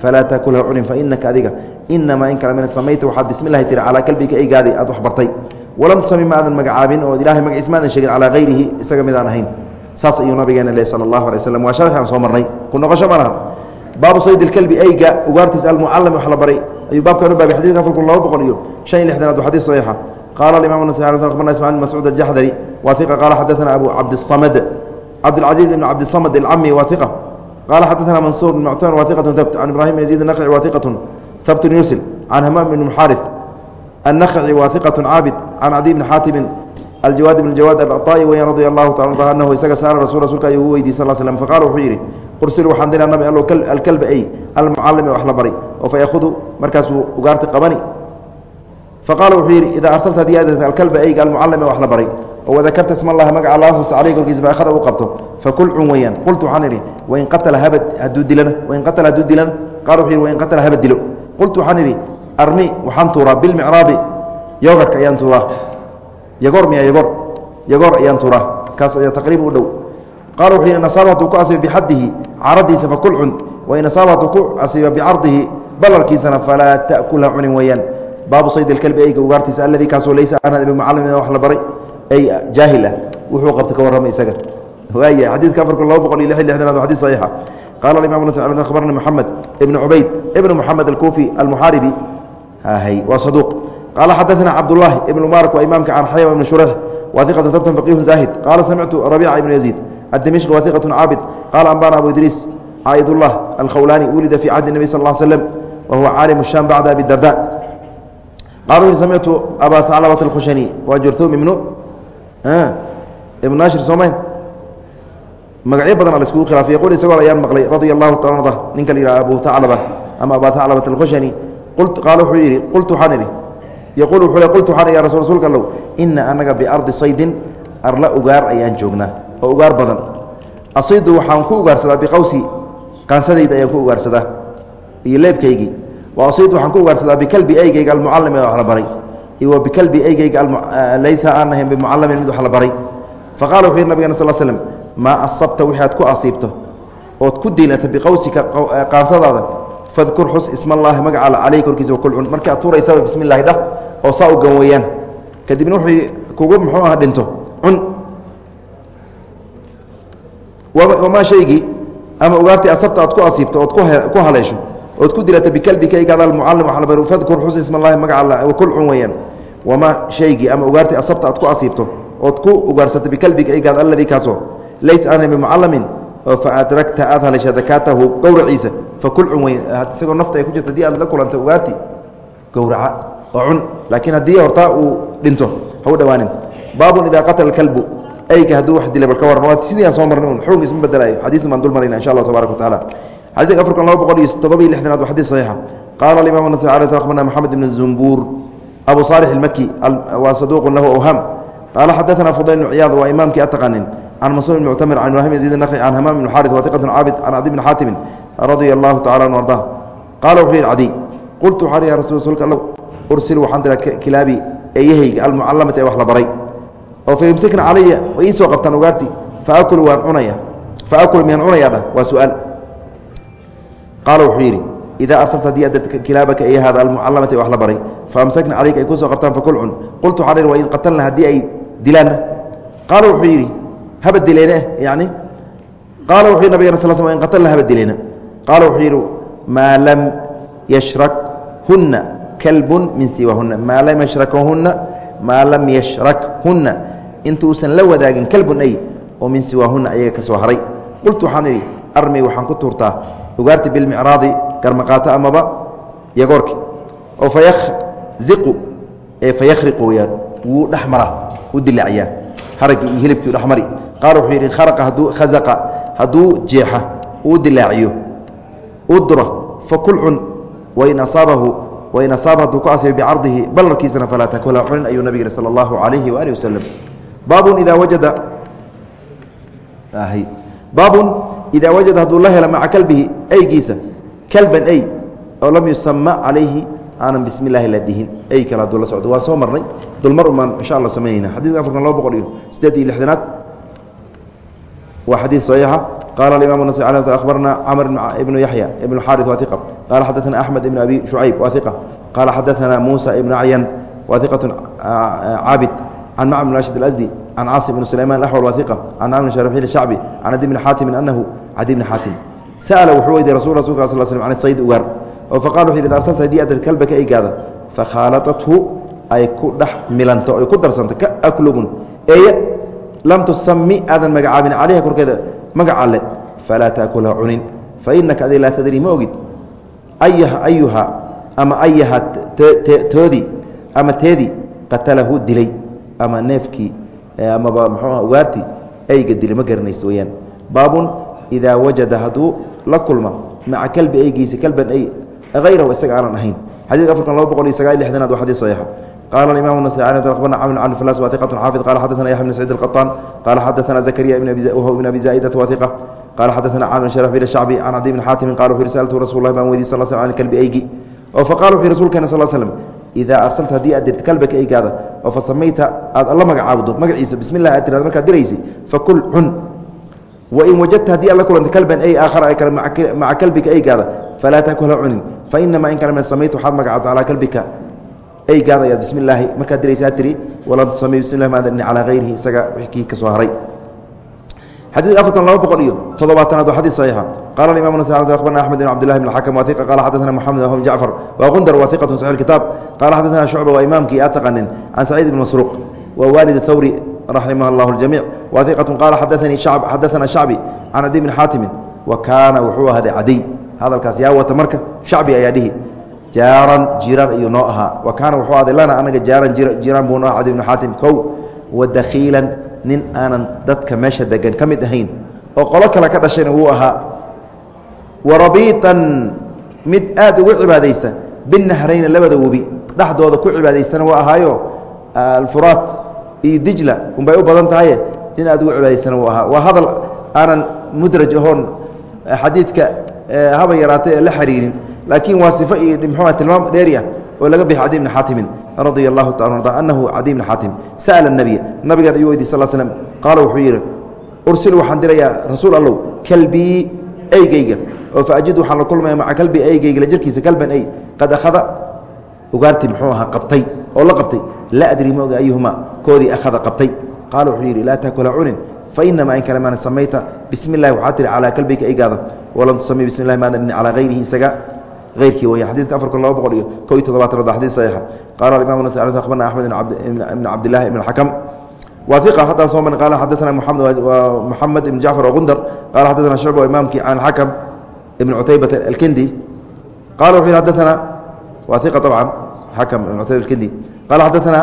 falaa takulha cunin fainaka adiga inamaa in kale min samayta waxaad bismi lahi tiri calaa kalbika eygaadi aad wax bartay walam tusami ma aadan magacaabin oo ilahay magaciis maadan sheegin calaa hayrihi isaga midaan ahayn saas ayuu nabigeena leh sala allahu alay waslam waa sharxi aan soo marnay ku noqosho ma laha baabu sayd ilkelbi eyga ugaartiis almucalami wax la baray ayuu baabkan u baabay xadidka afar kun laba boqol iyo shan iyo lixdanaad waa xadiis saxiixa qaala alimam nasai akhbarna ismail bin mascuud aljaxdari wa iqa qaala xadaثana abu cabdisamad cabdilcaziiz ibn cabdisamad alcami wa iqa qala xadana mansuur bn muctamar waaiqatu habt can ibrahim bn yaziid anakci waaiqatu habtun yursel can hamaam bn muxaarif annakci waaiqatu caabid can cadiy bni xaatibin aljawaad bn jawaad alcaطaa'i weyaan radia allahu taala anahu isaga saara rasul rasuulka ayuu weydiy sal slm faqala wuxuu yidhi qursil waxaan diraa nabi allow alkalba ey almucallim ee wax la baray oo fayahudu markaasuu ugaarta qabani faqala wuxuu yidhi idaa arsalta haddii aadata alkalba eyga almucallim ee wax la baray oo wadakarta isma allahi magaca allah hosta caleyh korkiisa faakhada u qabto. Fakul cun weeyaan. Qultu waxaan idhi wain qatala habad hadduu dilana wain qatala hadduu dilana qala wuxuu yidhi wain qatala habad dilo. Qultu waxaan idhi armi waxaan tuuraa bilmicraadi yogarka ayaan tuuraa. Yagoor miya yagoor yagoor ayaan tuuraa. Kaas ayaa taqriib u dhow. Qaala wuxuu yidhi nasaaba hadduu ku asiiba bixaddihi caradiisa fakul cun wain asaaba hadduu ku asiiba bicardihi ballarkiisana falaa ta'kulha cunin weeyaan. Baabu sayd alkalbi eyga ugaartiisa alladii kaasoo laysa anad bimucalimi wax la baray. ay jaahil ah wuxuu qabta ka warramay isaga waaya xadiidka afar kun laba boqol iyo lix iyo lixdanaad waa xadiis saxiixa qaala alimam akhbarna moxamed ibnu cubayd ibnu moxamed alkuufi almuxaaribi waa saduuq qaala xadaثna cabdالlahi ibn mubarak waa imaamka can xaya ibn shurx wa iqatu tabtan faqihun zaahid qaala samictu rabica ibn yaziid adimishqi wa iqatu caabid qaala ambana abu idriis caa'idullah alkhawlaani wulida fi cahdi الnabi sal ا slm wa huwa caalim الsham bacda abi darda qala wuxu samictu aba haclabat اlkhushani waa jurhum ibnu ibnu nashir soomayn magacyo badan a laiskugu khilaafay yaqul isagoo ayaan maqlay radia taala arda ninka la abu haclaba ama aba haclabat alkhushani. Qaal wuxuu yidhi qultu waxaan idhi. Yaquul wuxuu qultu waxaan ya rasul rsulka allow ina anaga biardi saydin arla ugaar ayaan joognaa oo ugaar badan. Asidu waxaan ku ugaarsadaa biqawsi qaansadayda ayaan ku ugaarsadaa iyo leebkaygii. Wa asiid waxaan ku ugaarsadaa bikalbi eygeyga almucalim ee wax la baray bikalbi eygeyga laysa aan ahayn bimucalamin mid wax la baray. Faqala wuxuu yidhi nabigana sal slm maa asabta wixii aad ku asiibto ood ku diinata biqawsika qaansadaada fadkur xus ismallaahi magaca alla caleyh korkiisa wakul cun. Markii aad tuuraysaba bismi llahi oo saa u gan kadibna wuxuu kugu muxuu aha dhinto cun. Wamaa shaygii ama ugaartii asabta aad ku asiibto ood ku haleesho ood ku dilata bikalbika eygaada almucalim waxalbar fadkur xus ismallaahi magaca alla wakul cun weeyaan. Wamaa shaygii ama ugaartii asabta aad ku asiibto ood ku ugaarsata bikalbika eygaada alladii kaasoo laysa aana bimucalamin oo fa adragta aad haleesha dakaatahu gowraciisa fakul cun weyn isagoo nafta ay ku jirta haddii aad la kulanta ugaarti gowraca oo cun. Laakiin haddii hortaa uu dhinto ha u dhawaanin. Baabun idaa qatala kalbu eyga hadduu wax dilay bal ka waran waa sidii aan soo marnay un xukun isma bedelayo xadiidun baan dul marayna insha allah tabarak wa tacaala xadiidka afarkan laba boqol iyo toddoba iyo lixdanaad waa xadiid saxiixa qaala alimaam nasai alay akhbarna maxamed ibn zumbuur abu saalix ilmaki waa saduuqun lahu awhaam qaala xadaثana fudayl bn ciyaad waa imaamkii ataqanin can mansuur bn muctamir can ibrahim yaziid naqi can hamaam ibn xaris watiqatun caabid can cadi bn xaatimin radia allahu tacala an arda qaala wuxuu yidhi cadi qultu waxaan ya rasul rsulka alla ursil waxaan diraa kilaabi eeyahayga almucalamati ee wax la baray oo fa yumsikna calaya way ii soo qabtaan ugaarti faakulu waan cunaya faakulu miyaan cunayaa dhah waa su'aal qaala wuxuu yidhi idaa arsalta haddii adad kilaabaka eeyahaada almucalamati ee wax la baray fa amsakna calayka ay ku soo qabtaan fakul cun. Qultu waxaan ihi wa in qatalna haddii ay dilaanna. Qaala wuxuu yidhi haba dileene yani qaala wuxuu yidhi nabigana sal sl in qatalna haba dileena qaala wuxuu yidhi maa lam yashrakhunna kalbun min siwahunna. Maa lam yashrakhunna maa lam yashrakhunna. Intuusan la wadaagin kalbun ay oo min siwaahunna ayaga ka haray. Qultu waxaan idhi armi waxaan ku tuurtaa ugaarti bilmicraadi garmaqaato amaba yagoorki. Oo fayaziqu ee fayahriqu weyaan wuu dhex mara u dilaaciyaa haraggii iyo hilibkii dhexmari qaala wuxuu yidhi kharaqa hadduu khazaqa hadduu jeexa uu dilaaciyo udra fakul cun wain asaabahu wain asaaba hadduu ku asiibo bicardihi ballarkiisana falaa takula cunin ayuu nabig yihi sala allahu calayhi waaalih wasalam baabun idaa wajada baabun idaa wajada hadduu la helo maca kalbihi eygiisa kalban ey oo lam yusama calayhi aanan bismi illaahi la dhihin ey kale hadduu la socdo waa soo marnay dulmar umaan insha allah samaynayna xadidka afartan laba boqol iyo siddeed iyo lixdanaad waa xadiid saxiixa qala alimam nas akhbarna camr ibnu yaxya ibnu xaari waa iqa qala xadaثana axmed ibn abi shucayb waa iqa qala xadaثana muusa ibnu acyan waa iqatu caabid can macmr bn rashid alasdi can caasim ibn sulayman axwal waa iqa can amr sharxiil shacbi can adi bni xaatimin anahu cadi bni xaatim sa'ala wuxuu weydiye rasul rasulka sal slm can sayd ugaar oo faqala wuxu yidhi arsalta adad kalbaka eygaada fakhaalatathu ay ku dhex milanto ay ku darsanto ka aklubun eeye lam tusami aadan magacaabin calayha korkeeda magac alle falaa taakula cunin fainaka adi laa tadri ma ogid ayaha ayuha ama ayaha toodii ama teedii qatalahu dilay ama neefkii Eh, amaba mxuuah ugaarti ayga dili ma garanayso weyaan. Baabun idaa wajada hadduu la kulma maca kalbi eygiisa kalban ay hayrahu isaga aanan ahayn. Xadidka afartan laba boqol iyo sagaal iyo lixdanaad waa xadiis saxiixa qala oo fasamayta aad alla magacaabdo magaciisa bismi lah aad tirad markaad diraysi fakul cun wain wajadta haddii aad la kulanta kalban ey aakhara ay kale maca kalbika eygaada falaa takul ha cunin fainama in kale ma samayta waxaad magacabto calaa kalbika. Eygaada ayaad bismi illaahi markaad diraysaa tiri walam tusami bismi lah maadani calaa hayrihi isaga kii ka soo haray xadiidka afartan laba boqol iyo toddobaatanaad waa xadiid saxiixa qala imam nas akhbarna axmed ibn cabdillahi bn xakam wahiqa qala xadaثna moxamed bn jacfar wa gundar wahiqatu saxix kitaab qala xadaثna shucba waa imaamkii aa taqanin can saciid ibn masruuq wa waalid thawri raximah اllah اljamic wahiqatu qala xadaanii xadaثana shacbi can cadi bni xaatimin wa kaana wuxuu ahaaday cadiy hadalkaas yaa wata marka shacbi ayaa dhihi jaaran jiraan ayuu noo ahaa wa kaana wuxuu ahday lana anaga jaaran jiraan buu noo aha cadi bni xaatim kow wa dakhiilan nin aanan dadka meesha degan ka mid ahayn oo qolo kale ka dhashayna wuu ahaa. Wa rabiitan mid aad ugu cibaadaysta. Binahrayna labada webi dhexdooda ku cibaadaystana waa ahaayo alfuraat iyo dijla. Unbay u badan tahaye nin aad ugu cibaadaystana wuu ahaa. Waa hadal aanan mudraj ahoon xadiidka haba yaraatay ee la xiriirin. Laakiin waa sifo iyo mxua tilmaam dheeri ah oo laga bixi cadi bni xaatimin radia allahu taala arda anahu cadi bni xaatim. Sa'ala nabiya nabigan ayuu weydiy sal slm qaala wuxuu yidhi ursil waxaan dirayaa rasuul allow kalbii eygeyga oo faajid waxaan la kulmaya maca kalbi eygeyga jirkiisa kalban ey qad akhada ugaartii muxuu ahaa qabtay oo la qabtay laa adri ma oga ayuhuma koodii akhada qabtay. Qaala wuxuu yidhi laa taakula cunin fainamaa in kale maana samayta bismi اllahi waxaa tihi calaa kalbiga eygaada walam tusami bismi اllahi maada dhin calaa hayrihi isaga eyrkii wey xadidka afar kun laba boqol iyo ko iyo toddobaatan wada xadid saxiixa qaala alimam nas akhbarna axmed ibn cabdillahi ibn xakam wa iqa xataa soman qaala xadaana mamed moxamed ibn jacfar ogundar qaala xadaana shucba imaamkii can xakam ibn cutaybata alkindi qala wuxuu yihi xadaana wa iqa abcan xakam ibn cutayba alkindi qaala xadaana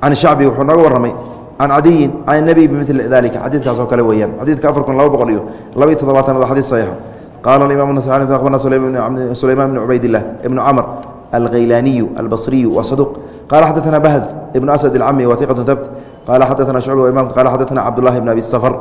can shacbi wuxuu nooga warramay can cadiyin can nebi bimili dalika xadiidkaas oo kale weeyaan xadiidka afar kun laba boqol iyo laba iyo toddobaatan wada xadiid saxiixa qala imam abna sulayman bn cubaydlah ibn camr alghaylaaniyu albasriyu waa saduq qala xadaana bahz ibnu asad ilcami wa iqatu tabt qala xadaana shucb imamka qala xadaana cabdulahi bn abi safr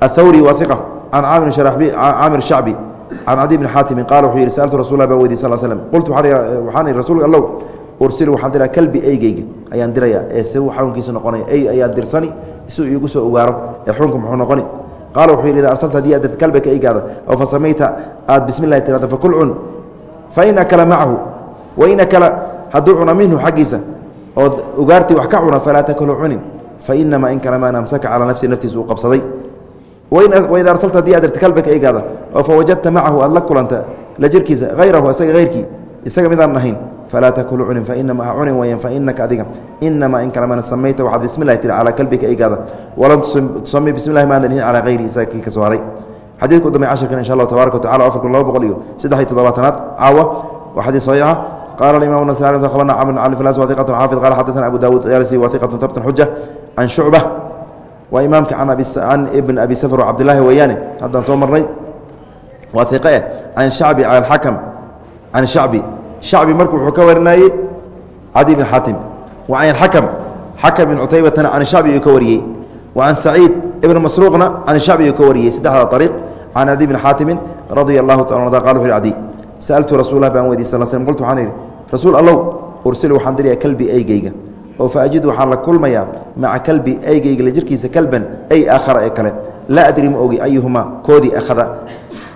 athawri wa iq can caamir shacbi can cadi bni xaatimi qala wuxuu yihi saaltu rasulah baa weydiy sal slm qultu waxaan ihi rasul allow ursil waxaan diraa kalbi eygeyga ayaan dirayaa ee si xakunkiisu noqonaya ey ayaa dirsani si uu iigu soo ogaaro ee xukunka muxuu noqoni qaala wuxuu yidhi ida arsalta haddii aad kalbaka eygaada oo fa samayta aad tirahda fakul cun fain akala macahu wain akala hadduu cuna minhu xaggiisa ood ugaartii wax ka cuna falaa takulu cunin fainamaa in kale maan amsaka calaa nafsi naftiisa uu qabsaday. Waida arsalta haddii aad dirta kalbaka eygaada oo fa macahu aad la kulanta la jirkiisa hayrahu isaga hayrkii isaga midaan ahayn falaa takulu cunin fainama ha cunin wayaan fainaka adiga inamaa in kale mana samayta waxaad bismi lahi tiri calaa kalbika eygaada walam tusami bismi lahi maadan ihin calaa hayri isaga kii ka soo haray xadiidka u dambey cashirkan insha allahu tabaraka watacala afar kun laba boqol iyo saddex iyo toddobaatanaad caawa waa xadiid saxiixa qala imam nas abarna camr cali flas waiqat xaafid qala xadana abu dawud yalsi waiqatu tabtan xuja can shucba waa imaamka can ibn abi safr o cabdillahi weeyaane haddaan soo marnay waa iqe can shacbi alxakam can shacbi shacbi marku wuxuu ka warinayey cadi bn xaatim. Wa can xakam xakam bin cutaybatana can shacbi uu ka wariyey wa can saciid ibn masruuqna can shacbi uu ka wariyey saddexda ariiq can cadi bni xaatimin radia allahu taala qala wuxu cadi sa'altu rasulah baan weydiy sal slm qultu waxaan idhi rasuul allow ursil waxaan dirayaa kalbi eygeyga oo fa ajidu waxaan la kulmayaa maca kalbi eygeyga la jirkiisa kalban ey aakhara ee kale. Laa adri ma ogi ayuhumaa koodii akhada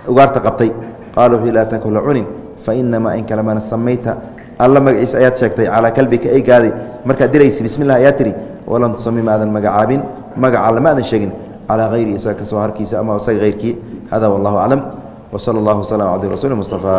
ugaarta qabtay. Qaala wuxuu laa takula cunin fainamaa in kale mana samayta alla magaciisa ayaad sheegtay calaa kalbika eygaadi markaad diraysa bismi llah ayaa tihi walam tusami maadan magacaabin magaca alle ma aadan sheegin calaa hayri isaga ka soo harkiisa ama isaga hayrkii hada wallahu aclam wsala allahu wslam abdi rasuuli mustafa